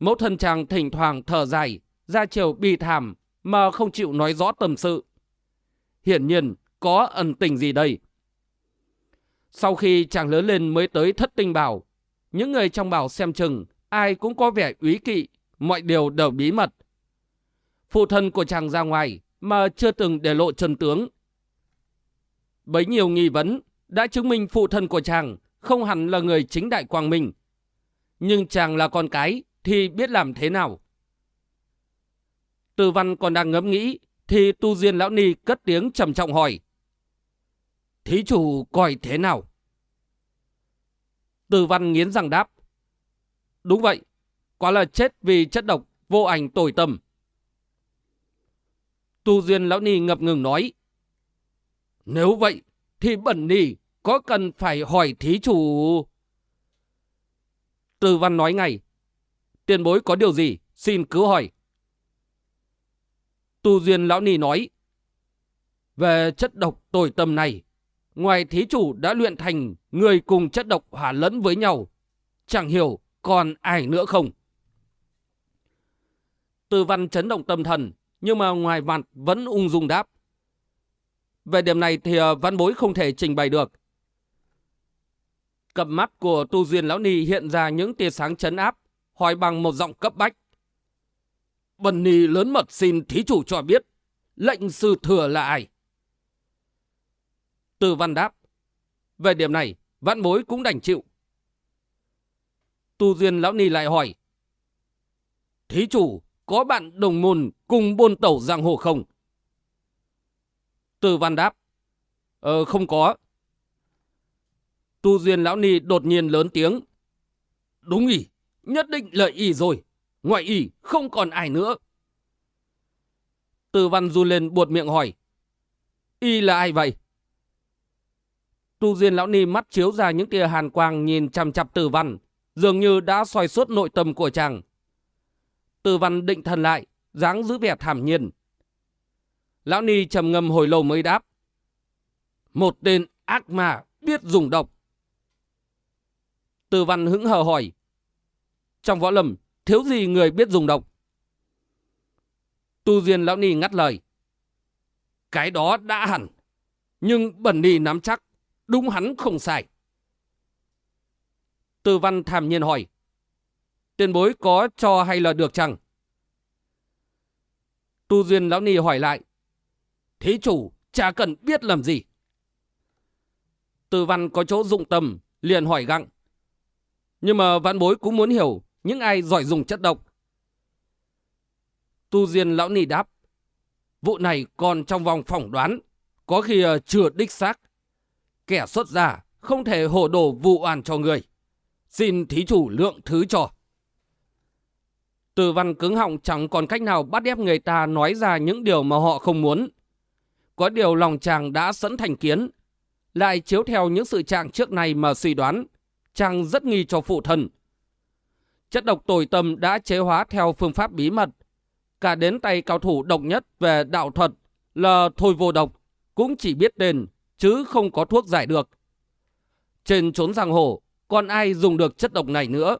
Speaker 1: Mẫu thân chàng thỉnh thoảng thở dài, ra chiều bi thảm mà không chịu nói rõ tâm sự. Hiển nhiên, có ẩn tình gì đây? Sau khi chàng lớn lên mới tới thất tinh bảo, những người trong bảo xem chừng, ai cũng có vẻ úy kỵ, mọi điều đều bí mật. Phụ thân của chàng ra ngoài mà chưa từng để lộ chân tướng. Bấy nhiều nghi vấn đã chứng minh phụ thân của chàng không hẳn là người chính đại quang minh. Nhưng chàng là con cái thì biết làm thế nào? Từ văn còn đang ngẫm nghĩ thì tu diên lão ni cất tiếng trầm trọng hỏi. Thí chủ coi thế nào? Từ văn nghiến răng đáp. Đúng vậy, quả là chết vì chất độc vô ảnh tồi tâm. Tu Duyên Lão Ni ngập ngừng nói. Nếu vậy, thì bẩn ni có cần phải hỏi thí chủ... Từ văn nói ngay. Tiền bối có điều gì, xin cứ hỏi. Tu Duyên Lão Ni nói. Về chất độc tồi tâm này, ngoài thí chủ đã luyện thành người cùng chất độc hòa lẫn với nhau, chẳng hiểu còn ai nữa không? Từ văn chấn động tâm thần, nhưng mà ngoài mặt vẫn ung dung đáp. Về điểm này thì ờ, văn bối không thể trình bày được. Cặp mắt của tu duyên lão ni hiện ra những tia sáng chấn áp, hỏi bằng một giọng cấp bách. Bần ni lớn mật xin thí chủ cho biết, lệnh sư thừa là ai? Từ văn đáp. Về điểm này, Vãn bối cũng đành chịu. Tu duyên lão ni lại hỏi. Thí chủ, có bạn đồng môn cùng bôn tẩu giang hồ không? Từ văn đáp. Ờ, không có. Tu Duyên Lão Ni đột nhiên lớn tiếng. Đúng ỉ, nhất định lợi ỉ rồi. Ngoại ỉ, không còn ai nữa. Từ văn du lên buột miệng hỏi. Y là ai vậy? Tu Duyên Lão Ni mắt chiếu ra những tia hàn quang nhìn chằm chặp Tử văn, dường như đã soi suốt nội tâm của chàng. Tử văn định thần lại, dáng giữ vẻ thảm nhiên. Lão Ni trầm ngâm hồi lâu mới đáp. Một tên ác ma biết dùng độc. Tử văn hững hờ hỏi. Trong võ lâm, thiếu gì người biết dùng độc? Tu Duyên Lão Ni ngắt lời. Cái đó đã hẳn. Nhưng bẩn ni nắm chắc, đúng hắn không sai. Tư văn thảm nhiên hỏi. Tiền bối có cho hay là được chăng? Tu Duyên Lão Ni hỏi lại. thế chủ, chả cần biết làm gì. Tư văn có chỗ dụng tâm, liền hỏi gặng. Nhưng mà văn bối cũng muốn hiểu những ai giỏi dùng chất độc. Tu Duyên Lão Ni đáp. Vụ này còn trong vòng phỏng đoán, có khi ờ, chưa đích xác. Kẻ xuất gia không thể hồ đồ vụ oan cho người. Xin thí chủ lượng thứ cho. Từ văn cứng họng chẳng còn cách nào bắt ép người ta nói ra những điều mà họ không muốn. Có điều lòng chàng đã sẵn thành kiến. Lại chiếu theo những sự trạng trước này mà suy đoán. Chàng rất nghi cho phụ thân. Chất độc tồi tâm đã chế hóa theo phương pháp bí mật. Cả đến tay cao thủ độc nhất về đạo thuật là thôi vô độc. Cũng chỉ biết tên, chứ không có thuốc giải được. Trên trốn giang hồ, còn ai dùng được chất độc này nữa?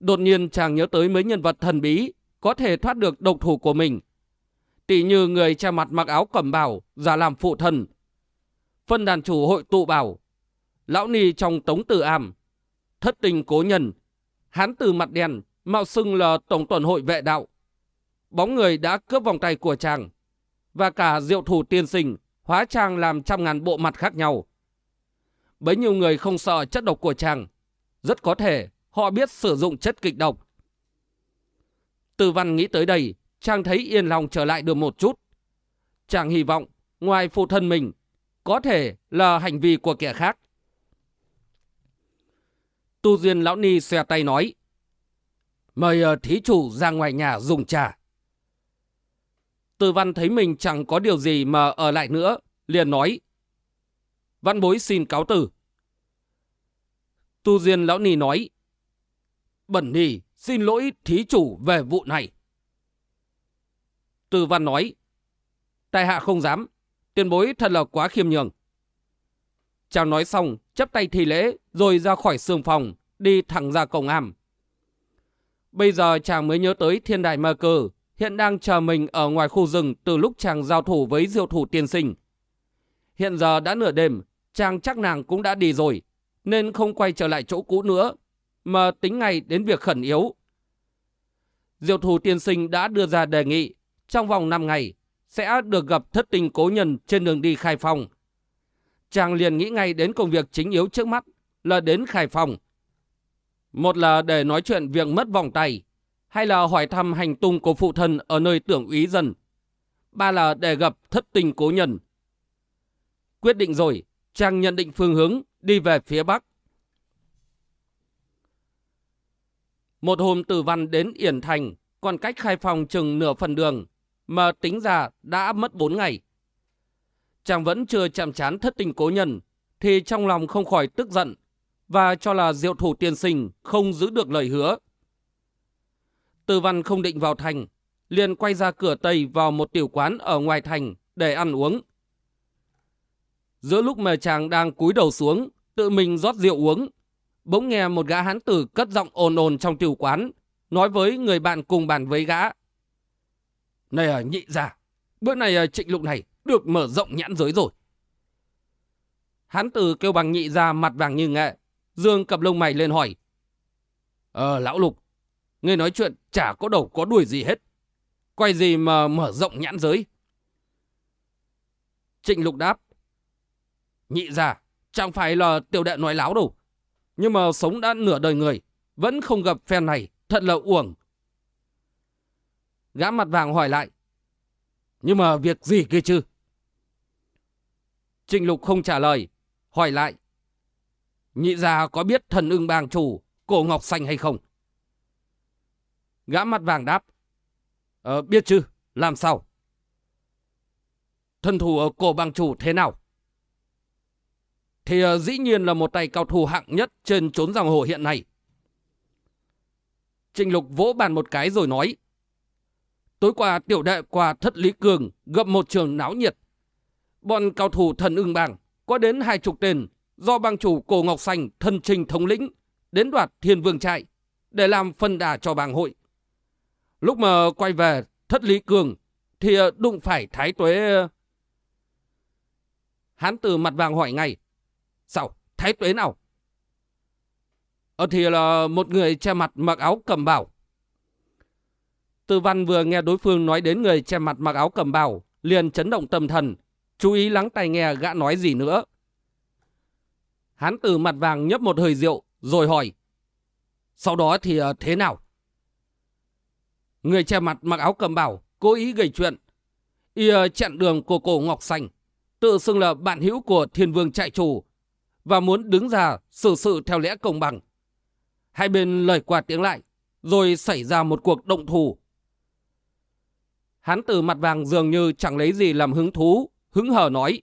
Speaker 1: Đột nhiên chàng nhớ tới mấy nhân vật thần bí có thể thoát được độc thủ của mình. Tỷ như người che mặt mặc áo cẩm bào, giả làm phụ thần. Phân đàn chủ hội tụ bảo, lão ni trong tống tử am, thất tình cố nhân, hán từ mặt đen, mạo xưng là tổng tuần hội vệ đạo. Bóng người đã cướp vòng tay của chàng, và cả diệu thủ tiên sinh hóa trang làm trăm ngàn bộ mặt khác nhau. Bấy nhiêu người không sợ chất độc của chàng, rất có thể họ biết sử dụng chất kịch độc. Từ văn nghĩ tới đây, chàng thấy yên lòng trở lại được một chút. Chàng hy vọng, ngoài phụ thân mình, có thể là hành vi của kẻ khác. Tu Duyên Lão Ni xòe tay nói, mời ờ, thí chủ ra ngoài nhà dùng trà. Từ văn thấy mình chẳng có điều gì mà ở lại nữa, liền nói, văn bối xin cáo tử. Tu Duyên Lão nì nói, Bẩn nì, xin lỗi thí chủ về vụ này. Từ văn nói, Tài hạ không dám, tiền bối thật là quá khiêm nhường. Chàng nói xong, chấp tay thi lễ, rồi ra khỏi sương phòng, đi thẳng ra cổng am. Bây giờ chàng mới nhớ tới thiên đại ma cơ, hiện đang chờ mình ở ngoài khu rừng từ lúc chàng giao thủ với diệu thủ tiên sinh. Hiện giờ đã nửa đêm, chàng chắc nàng cũng đã đi rồi, nên không quay trở lại chỗ cũ nữa, mà tính ngay đến việc khẩn yếu. Diệu thủ tiên sinh đã đưa ra đề nghị trong vòng 5 ngày sẽ được gặp thất tình cố nhân trên đường đi khai phòng. Chàng liền nghĩ ngay đến công việc chính yếu trước mắt là đến khai phòng. Một là để nói chuyện việc mất vòng tay, hay là hỏi thăm hành tung của phụ thân ở nơi tưởng úy dân. Ba là để gặp thất tình cố nhân. Quyết định rồi, chàng nhận định phương hướng đi về phía bắc. Một hôm tử văn đến Yển Thành, còn cách khai phòng chừng nửa phần đường, mà tính ra đã mất bốn ngày. Chàng vẫn chưa chạm chán thất tình cố nhân, thì trong lòng không khỏi tức giận, và cho là diệu thủ tiên sinh không giữ được lời hứa. Tư văn không định vào thành, liền quay ra cửa Tây vào một tiểu quán ở ngoài thành để ăn uống. Giữa lúc mà chàng đang cúi đầu xuống, tự mình rót rượu uống, bỗng nghe một gã hán tử cất giọng ồn ồn trong tiểu quán, nói với người bạn cùng bàn với gã. Này à, nhị già, bữa này à, trịnh lục này được mở rộng nhãn giới rồi. Hán tử kêu bằng nhị ra mặt vàng như nghệ, dương cặp lông mày lên hỏi. Ờ, lão lục, ngươi nói chuyện chả có đầu có đuôi gì hết. Quay gì mà mở rộng nhãn giới? Trịnh lục đáp. Nhị ra, chẳng phải là tiểu đệ nói láo đâu. Nhưng mà sống đã nửa đời người, vẫn không gặp phen này, thật là uổng. Gã mặt vàng hỏi lại. Nhưng mà việc gì kia chứ? Trịnh Lục không trả lời, hỏi lại. Nhị gia có biết thần ưng bang chủ, cổ ngọc xanh hay không? Gã mặt vàng đáp. Ờ, biết chứ, làm sao? Thân thủ ở cổ bang chủ thế nào? Thì uh, dĩ nhiên là một tay cao thủ hạng nhất trên trốn giang hồ hiện nay. Trình Lục vỗ bàn một cái rồi nói. Tối qua tiểu đệ qua thất lý cường gặp một trường náo nhiệt. Bọn cao thủ thần ưng bang có đến hai chục tên do bang chủ Cổ Ngọc Xanh thân trình thống lĩnh đến đoạt thiên vương trại để làm phân đà cho bang hội. Lúc mà quay về thất lý cường thì ờ, đụng phải thái tuế... Ờ, Hán từ mặt vàng hỏi ngay. Sao? Thái tuế nào? Ờ thì là một người che mặt mặc áo cầm bảo. Tư văn vừa nghe đối phương nói đến người che mặt mặc áo cầm bảo, liền chấn động tâm thần, chú ý lắng tai nghe gã nói gì nữa. Hán từ mặt vàng nhấp một hơi rượu, rồi hỏi. Sau đó thì ờ, thế nào? Người che mặt mặc áo cầm bảo, cố ý gây chuyện. Y ờ, chặn đường của cổ Ngọc Xanh, tự xưng là bạn hữu của thiên vương trại chủ, và muốn đứng ra xử sự theo lẽ công bằng. Hai bên lời qua tiếng lại, rồi xảy ra một cuộc động thủ. Hán từ mặt vàng dường như chẳng lấy gì làm hứng thú, hứng hở nói.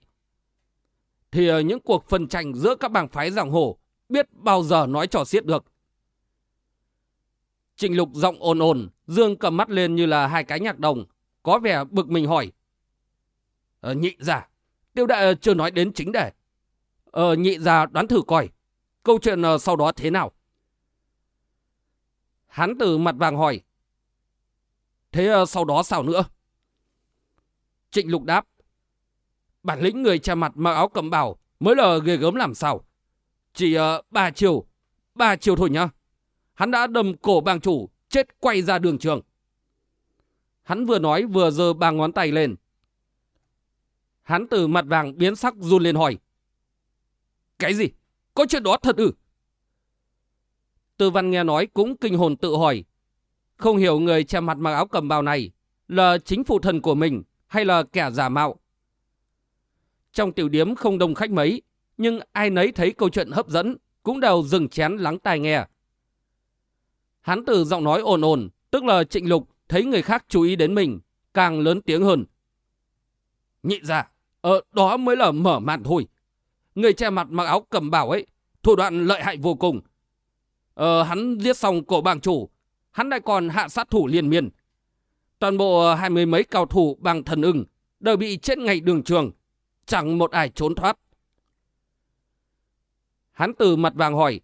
Speaker 1: Thì ờ, những cuộc phân tranh giữa các bang phái giang hồ biết bao giờ nói trò xiết được. Trịnh lục giọng ồn ồn, dương cầm mắt lên như là hai cái nhạc đồng, có vẻ bực mình hỏi. Ờ, nhị già, tiêu đại chưa nói đến chính đề. Ờ, nhị già đoán thử coi, câu chuyện ờ, sau đó thế nào? Hán từ mặt vàng hỏi. Thế ờ, sau đó sao nữa? Trịnh Lục đáp. Bản lĩnh người che mặt mặc áo cầm bảo mới là ghê gớm làm sao. Chỉ uh, ba chiều, ba chiều thôi nhá. Hắn đã đâm cổ bang chủ, chết quay ra đường trường. Hắn vừa nói vừa giơ ba ngón tay lên. Hắn từ mặt vàng biến sắc run lên hỏi. Cái gì? Có chuyện đó thật ư? Tư văn nghe nói cũng kinh hồn tự hỏi. Không hiểu người che mặt mặc áo cầm bào này là chính phụ thần của mình hay là kẻ giả mạo. Trong tiểu điếm không đông khách mấy, nhưng ai nấy thấy câu chuyện hấp dẫn cũng đều dừng chén lắng tai nghe. Hắn từ giọng nói ồn ồn, tức là trịnh lục thấy người khác chú ý đến mình, càng lớn tiếng hơn. Nhị ra, ờ, đó mới là mở màn thôi. Người che mặt mặc áo cầm bảo ấy, thủ đoạn lợi hại vô cùng. Ờ, hắn giết xong cổ bang chủ, hắn lại còn hạ sát thủ liên miên. Toàn bộ hai mươi mấy cao thủ bằng thần ưng đều bị chết ngay đường trường, chẳng một ai trốn thoát. Hắn từ mặt vàng hỏi,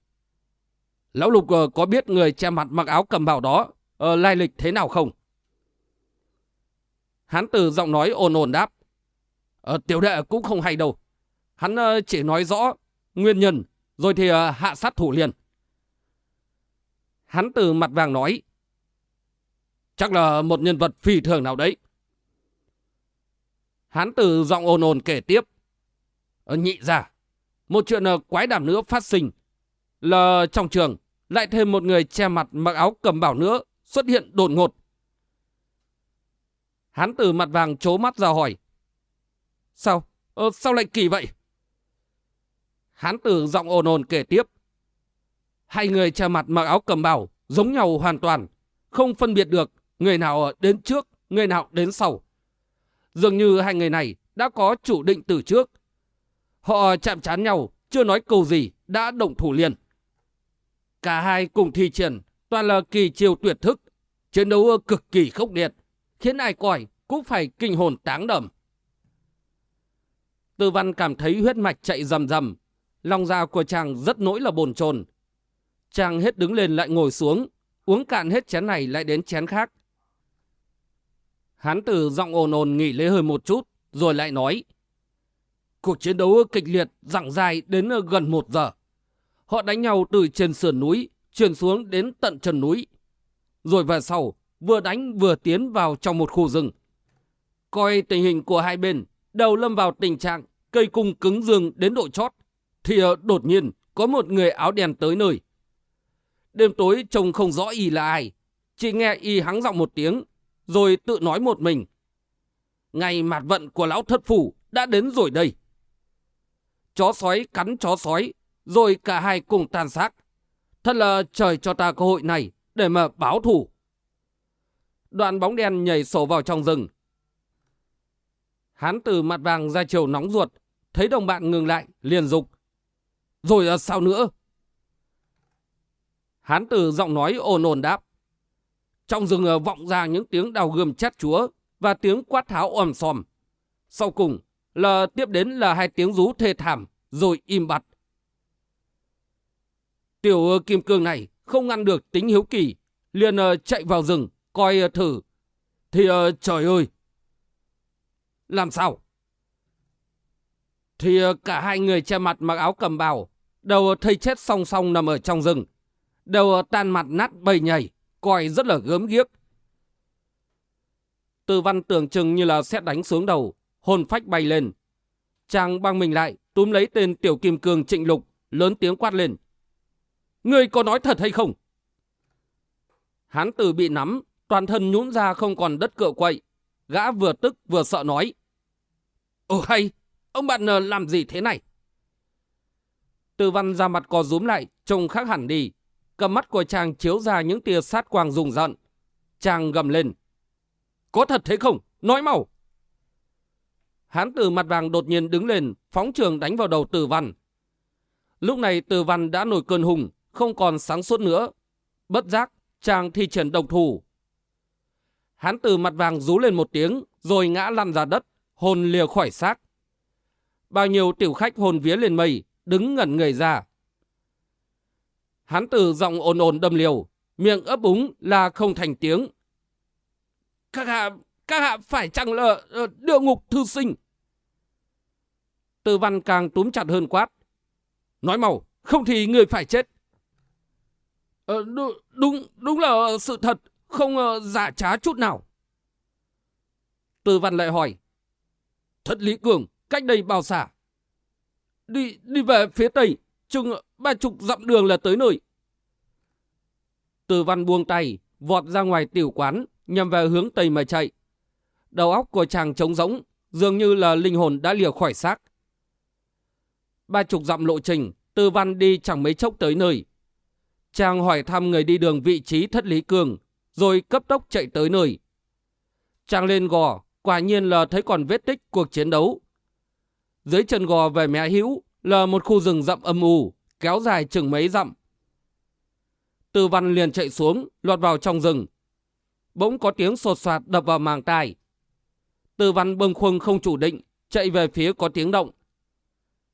Speaker 1: Lão Lục ờ, có biết người che mặt mặc áo cầm bảo đó uh, lai lịch thế nào không? Hắn từ giọng nói ồn ồn đáp, uh, Tiểu đệ cũng không hay đâu. Hắn uh, chỉ nói rõ nguyên nhân, rồi thì uh, hạ sát thủ liền. Hắn từ mặt vàng nói. Chắc là một nhân vật phi thường nào đấy. Hắn từ giọng ồn ồn kể tiếp. Ờ, nhị ra, một chuyện quái đảm nữa phát sinh. Là trong trường, lại thêm một người che mặt mặc áo cầm bảo nữa xuất hiện đột ngột. Hắn từ mặt vàng chố mắt ra hỏi. Sao? Ờ, sao lại kỳ vậy? Hắn từ giọng ồn ồn kể tiếp. Hai người che mặt mặc áo cầm bảo giống nhau hoàn toàn, không phân biệt được người nào đến trước, người nào đến sau. Dường như hai người này đã có chủ định từ trước. Họ chạm trán nhau, chưa nói câu gì, đã động thủ liền. Cả hai cùng thi triển, toàn là kỳ chiêu tuyệt thức, chiến đấu cực kỳ khốc liệt, khiến ai coi cũng phải kinh hồn táng đầm. Tư văn cảm thấy huyết mạch chạy rầm rầm, lòng da của chàng rất nỗi là bồn chồn Chàng hết đứng lên lại ngồi xuống, uống cạn hết chén này lại đến chén khác. Hán tử giọng ồn ồn nghỉ lấy hơi một chút, rồi lại nói. Cuộc chiến đấu kịch liệt dặn dài đến gần một giờ. Họ đánh nhau từ trên sườn núi, chuyển xuống đến tận chân núi. Rồi về sau, vừa đánh vừa tiến vào trong một khu rừng. Coi tình hình của hai bên, đầu lâm vào tình trạng cây cung cứng rừng đến độ chót. Thì ờ, đột nhiên có một người áo đen tới nơi. Đêm tối trông không rõ y là ai. Chỉ nghe y hắng giọng một tiếng, rồi tự nói một mình. Ngày mặt vận của lão thất phủ đã đến rồi đây. chó sói cắn chó sói, rồi cả hai cùng tàn xác. Thật là trời cho ta cơ hội này để mà báo thù. Đoạn bóng đen nhảy sổ vào trong rừng. Hán từ mặt vàng ra chiều nóng ruột, thấy đồng bạn ngừng lại, liền dục. Rồi à, sao nữa? Hán từ giọng nói ồn ồn đáp. Trong rừng à, vọng ra những tiếng đào gươm chát chúa và tiếng quát tháo om sòm. Sau cùng là tiếp đến là hai tiếng rú thê thảm, rồi im bặt. Tiểu ờ, kim cương này không ngăn được tính hiếu kỳ, liền ờ, chạy vào rừng, coi ờ, thử. Thì trời ơi! Làm sao? Thì cả hai người che mặt mặc áo cầm bào, đầu thây chết song song nằm ở trong rừng. đầu tan mặt nát bầy nhảy, coi rất là gớm ghiếc. Từ văn tưởng chừng như là xét đánh xuống đầu, hồn phách bay lên. Chàng băng mình lại, túm lấy tên tiểu kim cương trịnh lục, lớn tiếng quát lên. Ngươi có nói thật hay không? Hán tử bị nắm, toàn thân nhũn ra không còn đất cựa quậy. Gã vừa tức vừa sợ nói. Ồ hay, ông bạn ờ, làm gì thế này? Tư văn ra mặt co rúm lại, trông khác hẳn đi. Cầm mắt của chàng chiếu ra những tia sát quang rùng rợn. Chàng gầm lên. Có thật thế không? Nói mau! Hán tử mặt vàng đột nhiên đứng lên, phóng trường đánh vào đầu tử văn. Lúc này tử văn đã nổi cơn hùng, không còn sáng suốt nữa. Bất giác, chàng thi triển độc thủ. Hán tử mặt vàng rú lên một tiếng, rồi ngã lăn ra đất, hồn lìa khỏi xác. Bao nhiêu tiểu khách hồn vía lên mây, đứng ngẩn người ra. Hán tử giọng ồn ồn đâm liều, miệng ấp úng là không thành tiếng. Các hạ, các hạ phải chăng là ờ, địa ngục thư sinh? Tư văn càng túm chặt hơn quát. Nói màu không thì người phải chết. Uh, đúng, đúng là sự thật, không uh, giả trá chút nào. Từ văn lại hỏi. Thất Lý Cường, cách đây bao xa? Đi, đi về phía tây, chừng ba chục dặm đường là tới nơi. Từ văn buông tay, vọt ra ngoài tiểu quán, nhằm về hướng tây mà chạy. Đầu óc của chàng trống rỗng, dường như là linh hồn đã lìa khỏi xác. Ba chục dặm lộ trình, Tư Văn đi chẳng mấy chốc tới nơi. Chàng hỏi thăm người đi đường vị trí thất lý cường, rồi cấp tốc chạy tới nơi. Chàng lên gò, quả nhiên là thấy còn vết tích cuộc chiến đấu. Dưới chân gò về mẹ hữu là một khu rừng rậm âm u, kéo dài chừng mấy dặm. Tư văn liền chạy xuống, lọt vào trong rừng. Bỗng có tiếng sột soạt đập vào màng tai. Tư văn bâng khuâng không chủ định, chạy về phía có tiếng động.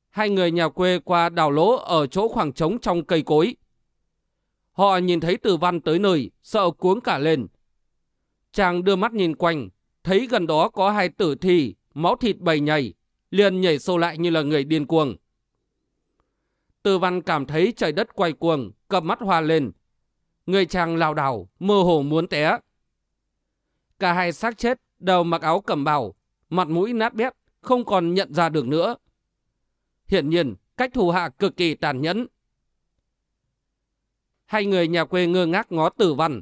Speaker 1: Hai người nhà quê qua đào lỗ ở chỗ khoảng trống trong cây cối. Họ nhìn thấy tử văn tới nơi, sợ cuống cả lên. Chàng đưa mắt nhìn quanh, thấy gần đó có hai tử thi, máu thịt bầy nhầy, liền nhảy sâu lại như là người điên cuồng. Tư văn cảm thấy trời đất quay cuồng, cầm mắt hoa lên. Người chàng lào đảo, mơ hồ muốn té. Cả hai xác chết đều mặc áo cầm bào, mặt mũi nát bét, không còn nhận ra được nữa. Hiển nhiên, cách thù hạ cực kỳ tàn nhẫn. Hai người nhà quê ngơ ngác ngó tử văn.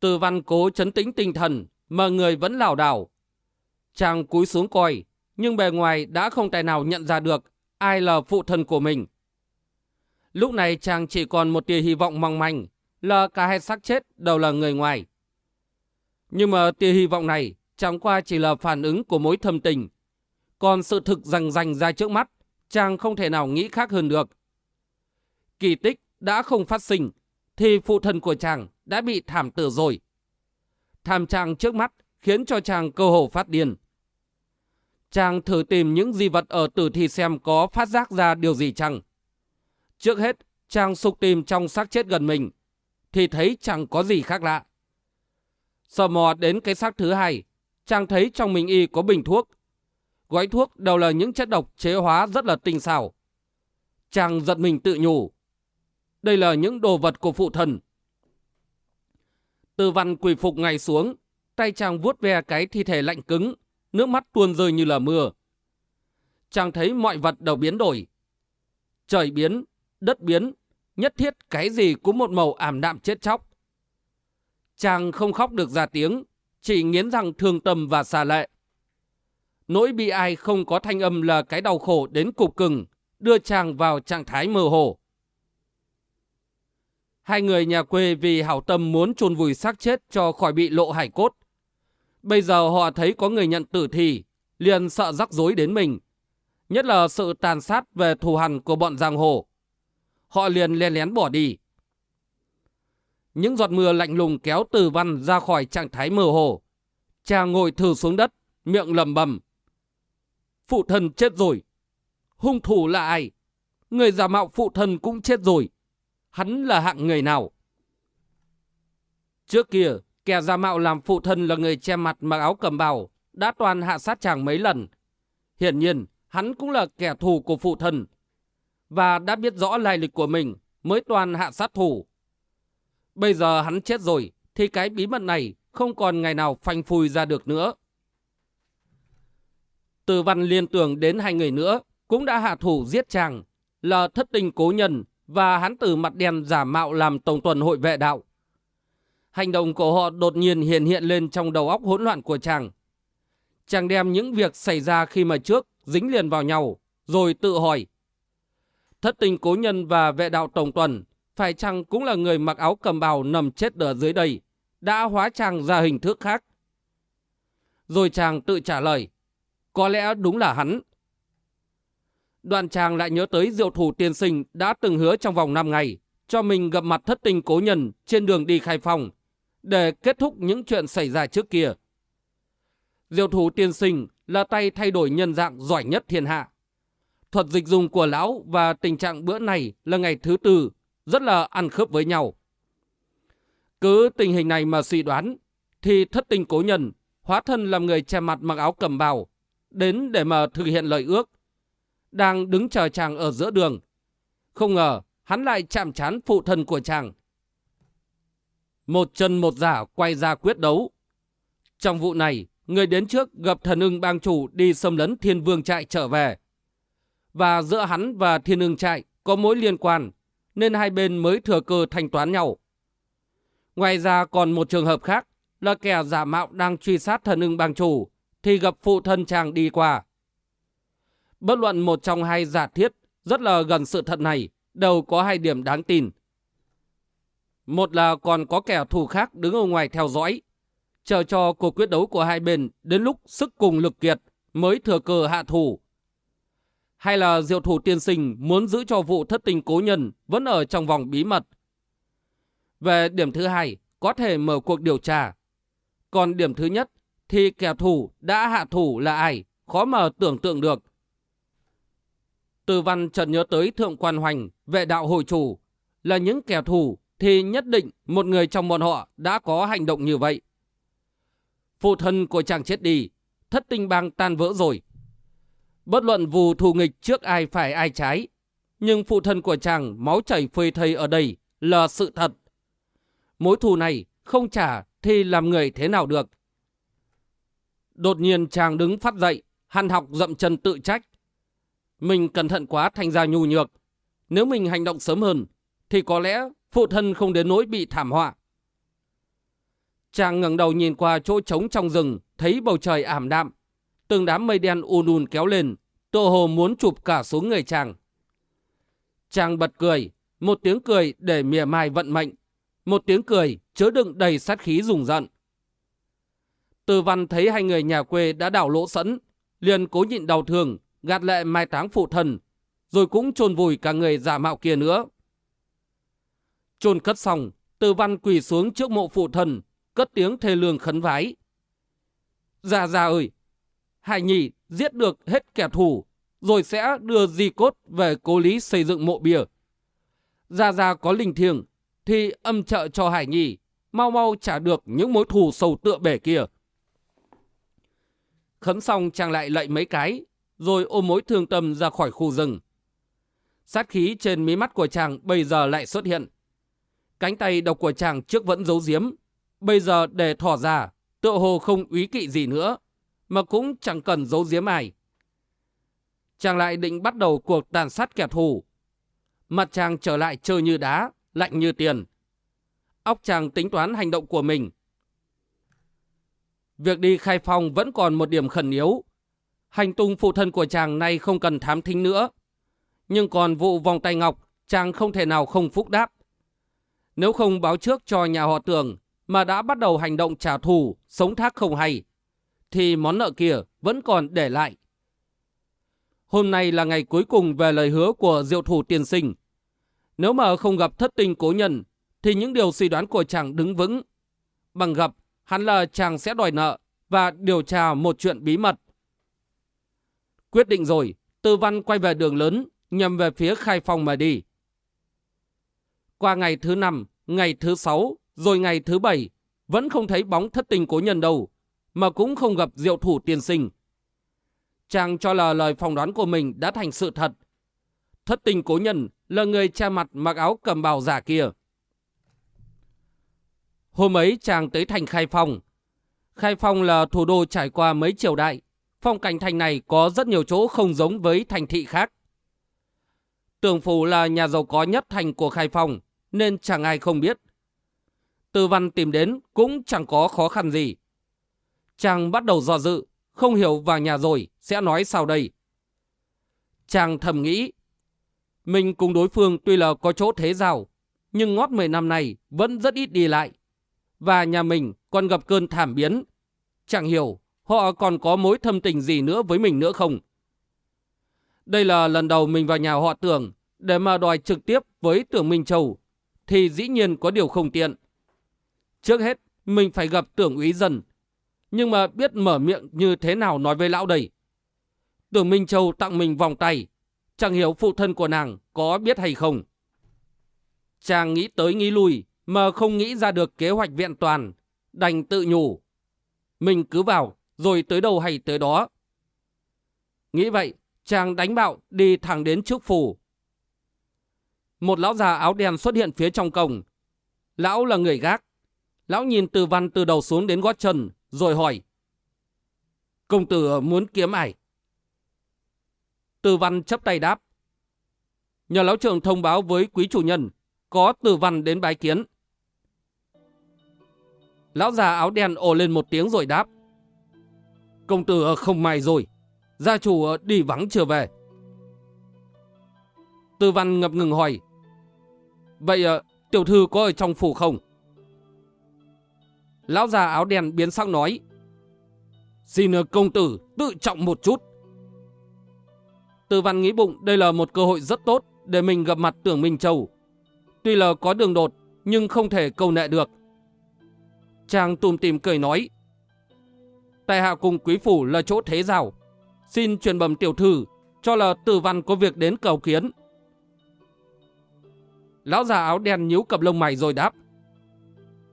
Speaker 1: Tử văn cố chấn tĩnh tinh thần, mà người vẫn lảo đảo. Chàng cúi xuống coi, nhưng bề ngoài đã không tài nào nhận ra được ai là phụ thân của mình. Lúc này chàng chỉ còn một tia hy vọng mong manh là cả hai xác chết đều là người ngoài. Nhưng mà tia hy vọng này chẳng qua chỉ là phản ứng của mối thâm tình. Còn sự thực rằng rành ra trước mắt, chàng không thể nào nghĩ khác hơn được. Kỳ tích đã không phát sinh, thì phụ thân của chàng đã bị thảm tử rồi. Thảm chàng trước mắt khiến cho chàng cơ hồ phát điên. Chàng thử tìm những di vật ở tử thi xem có phát giác ra điều gì chăng. Trước hết, chàng sục tìm trong xác chết gần mình, thì thấy chẳng có gì khác lạ. Sờ mò đến cái xác thứ hai, chàng thấy trong mình y có bình thuốc. Gói thuốc đều là những chất độc chế hóa rất là tinh xảo. Chàng giật mình tự nhủ. Đây là những đồ vật của phụ thần. Tư văn quỳ phục ngay xuống, tay chàng vuốt ve cái thi thể lạnh cứng, nước mắt tuôn rơi như là mưa. Chàng thấy mọi vật đều biến đổi. Trời biến, đất biến, nhất thiết cái gì cũng một màu ảm đạm chết chóc. Chàng không khóc được ra tiếng, chỉ nghiến răng thương tâm và xa lệ. Nỗi bị ai không có thanh âm là cái đau khổ đến cục cừng, đưa chàng vào trạng thái mơ hồ. Hai người nhà quê vì hảo tâm muốn chôn vùi xác chết cho khỏi bị lộ hải cốt. Bây giờ họ thấy có người nhận tử thì, liền sợ rắc rối đến mình. Nhất là sự tàn sát về thù hằn của bọn giang hồ. Họ liền len lén bỏ đi. Những giọt mưa lạnh lùng kéo từ văn ra khỏi trạng thái mơ hồ. Chàng ngồi thử xuống đất, miệng lầm bầm. Phụ thân chết rồi. Hung thủ là ai? Người giả mạo phụ thân cũng chết rồi. Hắn là hạng người nào? Trước kia, kẻ giả mạo làm phụ thân là người che mặt mặc áo cầm bào, đã toàn hạ sát chàng mấy lần. Hiển nhiên, hắn cũng là kẻ thù của phụ thân. Và đã biết rõ lai lịch của mình mới toàn hạ sát thủ. Bây giờ hắn chết rồi, thì cái bí mật này không còn ngày nào phanh phui ra được nữa. Từ văn liên tưởng đến hai người nữa, cũng đã hạ thủ giết chàng, là thất tình cố nhân và hắn từ mặt đen giả mạo làm tổng tuần hội vệ đạo. Hành động của họ đột nhiên hiện hiện lên trong đầu óc hỗn loạn của chàng. Chàng đem những việc xảy ra khi mà trước dính liền vào nhau, rồi tự hỏi. Thất tình cố nhân và vệ đạo tổng tuần phải chăng cũng là người mặc áo cầm bào nằm chết ở dưới đây, đã hóa chàng ra hình thức khác. Rồi chàng tự trả lời, có lẽ đúng là hắn. Đoạn chàng lại nhớ tới diệu thủ tiên sinh đã từng hứa trong vòng 5 ngày cho mình gặp mặt thất tình cố nhân trên đường đi khai phòng để kết thúc những chuyện xảy ra trước kia. Diệu thủ tiên sinh là tay thay đổi nhân dạng giỏi nhất thiên hạ. Thuật dịch dùng của lão và tình trạng bữa này là ngày thứ tư, rất là ăn khớp với nhau. Cứ tình hình này mà suy đoán, thì thất tình cố nhân, hóa thân làm người che mặt mặc áo cầm bào, đến để mà thực hiện lời ước. Đang đứng chờ chàng ở giữa đường. Không ngờ, hắn lại chạm chán phụ thân của chàng. Một chân một giả quay ra quyết đấu. Trong vụ này, người đến trước gặp thần ưng bang chủ đi xâm lấn thiên vương trại trở về. Và giữa hắn và thiên ưng trại có mối liên quan, nên hai bên mới thừa cơ thanh toán nhau. Ngoài ra còn một trường hợp khác là kẻ giả mạo đang truy sát thần ưng bang chủ thì gặp phụ thân chàng đi qua. Bất luận một trong hai giả thiết rất là gần sự thật này đều có hai điểm đáng tin. Một là còn có kẻ thù khác đứng ở ngoài theo dõi, chờ cho cuộc quyết đấu của hai bên đến lúc sức cùng lực kiệt mới thừa cơ hạ thủ. Hay là diệu thủ tiên sinh muốn giữ cho vụ thất tình cố nhân vẫn ở trong vòng bí mật. Về điểm thứ hai, có thể mở cuộc điều tra. Còn điểm thứ nhất, thì kẻ thù đã hạ thủ là ai, khó mà tưởng tượng được. Từ văn chợt nhớ tới Thượng Quan Hoành, vệ đạo hội chủ, là những kẻ thù thì nhất định một người trong bọn họ đã có hành động như vậy. Phụ thân của chàng chết đi, thất tinh bang tan vỡ rồi. Bất luận vù thù nghịch trước ai phải ai trái, nhưng phụ thân của chàng máu chảy phơi thây ở đây là sự thật. Mối thù này không trả thì làm người thế nào được. Đột nhiên chàng đứng phát dậy, hàn học dậm chân tự trách. Mình cẩn thận quá thành ra nhu nhược. Nếu mình hành động sớm hơn, thì có lẽ phụ thân không đến nỗi bị thảm họa. Chàng ngẩng đầu nhìn qua chỗ trống trong rừng, thấy bầu trời ảm đạm. Từng đám mây đen ùn ùn kéo lên, tô hồ muốn chụp cả xuống người chàng. Chàng bật cười, một tiếng cười để mỉa mai vận mệnh, một tiếng cười chứa đựng đầy sát khí rùng rợn. Từ văn thấy hai người nhà quê đã đảo lỗ sẵn, liền cố nhịn đau thương, gạt lệ mai táng phụ thần, rồi cũng chôn vùi cả người giả mạo kia nữa. Chôn cất xong, từ văn quỳ xuống trước mộ phụ thần, cất tiếng thê lương khấn vái. Già già ơi, Hải Nhi giết được hết kẻ thù, rồi sẽ đưa di cốt về cố lý xây dựng mộ bia. Già già có linh thiêng, thì âm trợ cho Hải Nhi, mau mau trả được những mối thù sầu tựa bể kia. Khấn xong chàng lại lạy mấy cái, rồi ôm mối thương tâm ra khỏi khu rừng. Sát khí trên mí mắt của chàng bây giờ lại xuất hiện. Cánh tay độc của chàng trước vẫn giấu giếm, bây giờ để thỏ ra, tựa hồ không úy kỵ gì nữa, mà cũng chẳng cần giấu giếm ai. Chàng lại định bắt đầu cuộc tàn sát kẻ thù. Mặt chàng trở lại trơ như đá, lạnh như tiền. Óc chàng tính toán hành động của mình. Việc đi khai phong vẫn còn một điểm khẩn yếu hành tung phụ thân của chàng nay không cần thám thính nữa. Nhưng còn vụ vòng tay ngọc, chàng không thể nào không phúc đáp. Nếu không báo trước cho nhà họ tưởng mà đã bắt đầu hành động trả thù, sống thác không hay, thì món nợ kia vẫn còn để lại. Hôm nay là ngày cuối cùng về lời hứa của diệu thủ tiên sinh. Nếu mà không gặp thất tình cố nhân, thì những điều suy đoán của chàng đứng vững. Bằng gặp, hắn là chàng sẽ đòi nợ và điều tra một chuyện bí mật. Quyết định rồi, Tư Văn quay về đường lớn, nhằm về phía khai phong mà đi. Qua ngày thứ năm, ngày thứ sáu, rồi ngày thứ bảy, vẫn không thấy bóng thất tình cố nhân đâu, mà cũng không gặp diệu thủ tiên sinh. Chàng cho là lời phỏng đoán của mình đã thành sự thật. Thất tình cố nhân là người cha mặt mặc áo cầm bào giả kia. Hôm ấy chàng tới thành Khai Phong. Khai Phong là thủ đô trải qua mấy triều đại. Phong cảnh thành này có rất nhiều chỗ không giống với thành thị khác. Tường Phủ là nhà giàu có nhất thành của Khai Phong, nên chẳng ai không biết. Tư văn tìm đến cũng chẳng có khó khăn gì. Chàng bắt đầu dò dự, không hiểu vào nhà rồi, sẽ nói sau đây. Chàng thầm nghĩ, mình cùng đối phương tuy là có chỗ thế giàu, nhưng ngót 10 năm này vẫn rất ít đi lại. Và nhà mình còn gặp cơn thảm biến. Chẳng hiểu họ còn có mối thâm tình gì nữa với mình nữa không? Đây là lần đầu mình vào nhà họ tưởng để mà đòi trực tiếp với tưởng Minh Châu, thì dĩ nhiên có điều không tiện. Trước hết, mình phải gặp tưởng úy dần nhưng mà biết mở miệng như thế nào nói với lão đây. Tưởng Minh Châu tặng mình vòng tay, chẳng hiểu phụ thân của nàng có biết hay không. Chàng nghĩ tới nghĩ lui, mà không nghĩ ra được kế hoạch viện toàn, đành tự nhủ. Mình cứ vào, rồi tới đâu hay tới đó. Nghĩ vậy, chàng đánh bạo đi thẳng đến trước phủ. Một lão già áo đen xuất hiện phía trong cổng. Lão là người gác. Lão nhìn từ văn từ đầu xuống đến gót chân, rồi hỏi. Công tử muốn kiếm ai? Từ văn chấp tay đáp. Nhờ lão trưởng thông báo với quý chủ nhân, có từ văn đến bái kiến. Lão già áo đen ồ lên một tiếng rồi đáp. Công tử ờ, không may rồi. Gia chủ ờ, đi vắng chưa về. Tư văn ngập ngừng hỏi. Vậy ờ, tiểu thư có ở trong phủ không? Lão già áo đen biến sắc nói. Xin công tử, tự trọng một chút. Tư văn nghĩ bụng, đây là một cơ hội rất tốt để mình gặp mặt tưởng Minh Châu. Tuy là có đường đột, nhưng không thể câu nệ được. Chàng tùm tìm cười nói. Tại hạ cùng quý phủ là chỗ thế giàu, Xin truyền bẩm tiểu thư, cho là tử văn có việc đến cầu kiến. Lão già áo đen nhíu cặp lông mày rồi đáp.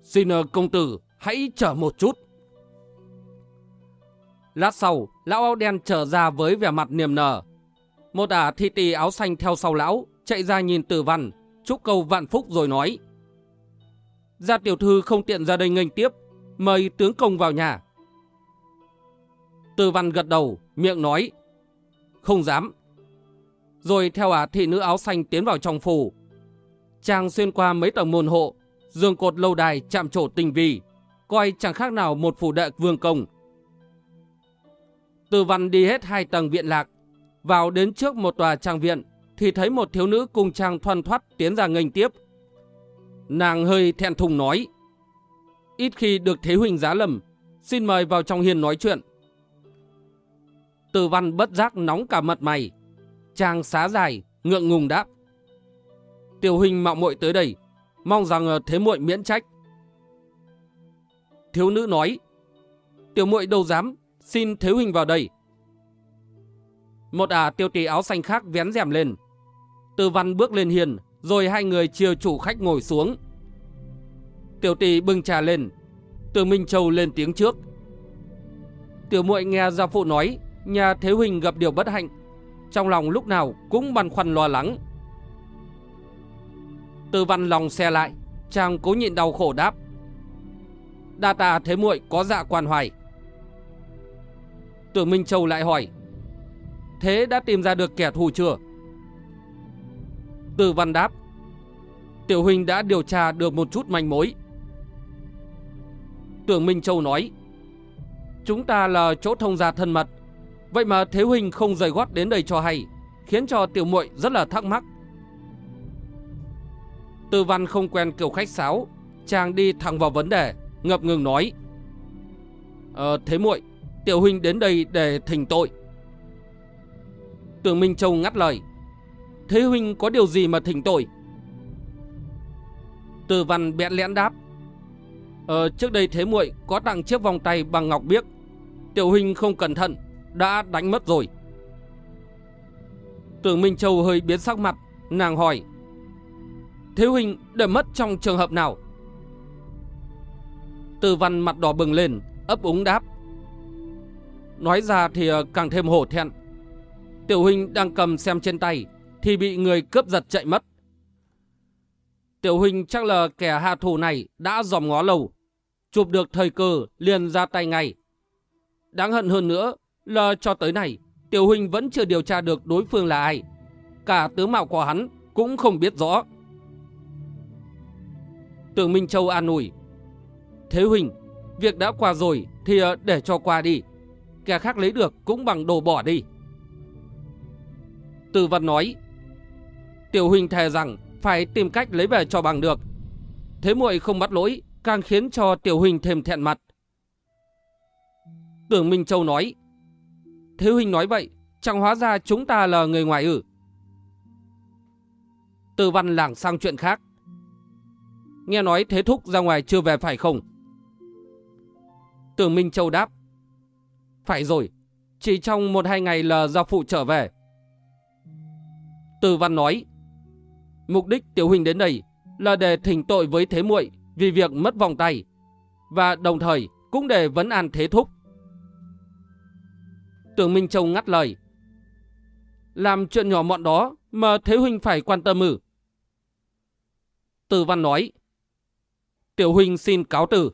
Speaker 1: Xin ờ, công tử, hãy chờ một chút. Lát sau, lão áo đen trở ra với vẻ mặt niềm nở. Một ả thi tì áo xanh theo sau lão, chạy ra nhìn tử văn, chúc câu vạn phúc rồi nói. Gia tiểu thư không tiện ra đây nghênh tiếp, mời tướng công vào nhà. Từ văn gật đầu, miệng nói. Không dám. Rồi theo ả thị nữ áo xanh tiến vào trong phủ. Chàng xuyên qua mấy tầng môn hộ, dương cột lâu đài chạm trổ tình vi, coi chẳng khác nào một phủ đệ vương công. Từ văn đi hết hai tầng viện lạc, vào đến trước một tòa trang viện, thì thấy một thiếu nữ cùng trang thoăn thoắt tiến ra nghênh tiếp. Nàng hơi thẹn thùng nói. Ít khi được Thế huynh giá lầm, xin mời vào trong hiền nói chuyện. Từ văn bất giác nóng cả mặt mày. Chàng xá dài, ngượng ngùng đáp. Tiểu huynh mạo muội tới đây, mong rằng ờ, thế muội miễn trách. Thiếu nữ nói, tiểu muội đâu dám, xin thiếu huynh vào đây. Một ả tiêu tỷ áo xanh khác vén rèm lên. Từ văn bước lên hiền, rồi hai người chiều chủ khách ngồi xuống. Tiểu tỷ bưng trà lên. Từ Minh Châu lên tiếng trước. Tiểu muội nghe gia phụ nói, nhà Thế Huỳnh gặp điều bất hạnh. Trong lòng lúc nào cũng băn khoăn lo lắng. Từ văn lòng xe lại, chàng cố nhịn đau khổ đáp. Đa tà Thế muội có dạ quan hoài. Tưởng Minh Châu lại hỏi. Thế đã tìm ra được kẻ thù chưa? Từ văn đáp. Tiểu huynh đã điều tra được một chút manh mối. Tưởng Minh Châu nói. Chúng ta là chỗ thông gia thân mật. Vậy mà Thế Huynh không rời gót đến đây cho hay, khiến cho tiểu muội rất là thắc mắc. Tư văn không quen kiểu khách sáo, chàng đi thẳng vào vấn đề, ngập ngừng nói. Ờ, thế muội, tiểu huynh đến đây để thỉnh tội. Tưởng Minh Châu ngắt lời. Thế huynh có điều gì mà thỉnh tội? tư văn bẽn lẽn đáp. Ờ, trước đây thế muội có tặng chiếc vòng tay bằng ngọc biếc. Tiểu huynh không cẩn thận, đã đánh mất rồi. Tưởng Minh Châu hơi biến sắc mặt, nàng hỏi. Thế huynh để mất trong trường hợp nào? Từ văn mặt đỏ bừng lên, ấp úng đáp. Nói ra thì ờ, càng thêm hổ thẹn. Tiểu huynh đang cầm xem trên tay, thì bị người cướp giật chạy mất. Tiểu huynh chắc là kẻ hạ thủ này đã dòm ngó lâu, chụp được thời cơ liền ra tay ngay. Đáng hận hơn nữa là cho tới này, tiểu huynh vẫn chưa điều tra được đối phương là ai. Cả tướng mạo của hắn cũng không biết rõ. Tưởng Minh Châu an ủi. Thế huynh, việc đã qua rồi thì ờ, để cho qua đi. Kẻ khác lấy được cũng bằng đồ bỏ đi. Từ văn nói. Tiểu huynh thề rằng phải tìm cách lấy về cho bằng được. Thế muội không bắt lỗi, càng khiến cho tiểu huynh thêm thẹn mặt. Tưởng Minh Châu nói. Thế huynh nói vậy, chẳng hóa ra chúng ta là người ngoài ư? Từ văn lảng sang chuyện khác. Nghe nói thế thúc ra ngoài chưa về phải không? Tưởng Minh Châu đáp. Phải rồi, chỉ trong một hai ngày là gia phụ trở về. Từ văn nói. Mục đích tiểu huynh đến đây là để thỉnh tội với thế muội vì việc mất vòng tay và đồng thời cũng để vấn an thế thúc. Tưởng Minh Châu ngắt lời. Làm chuyện nhỏ mọn đó mà thế huynh phải quan tâm ử. Từ văn nói. Tiểu huynh xin cáo tử.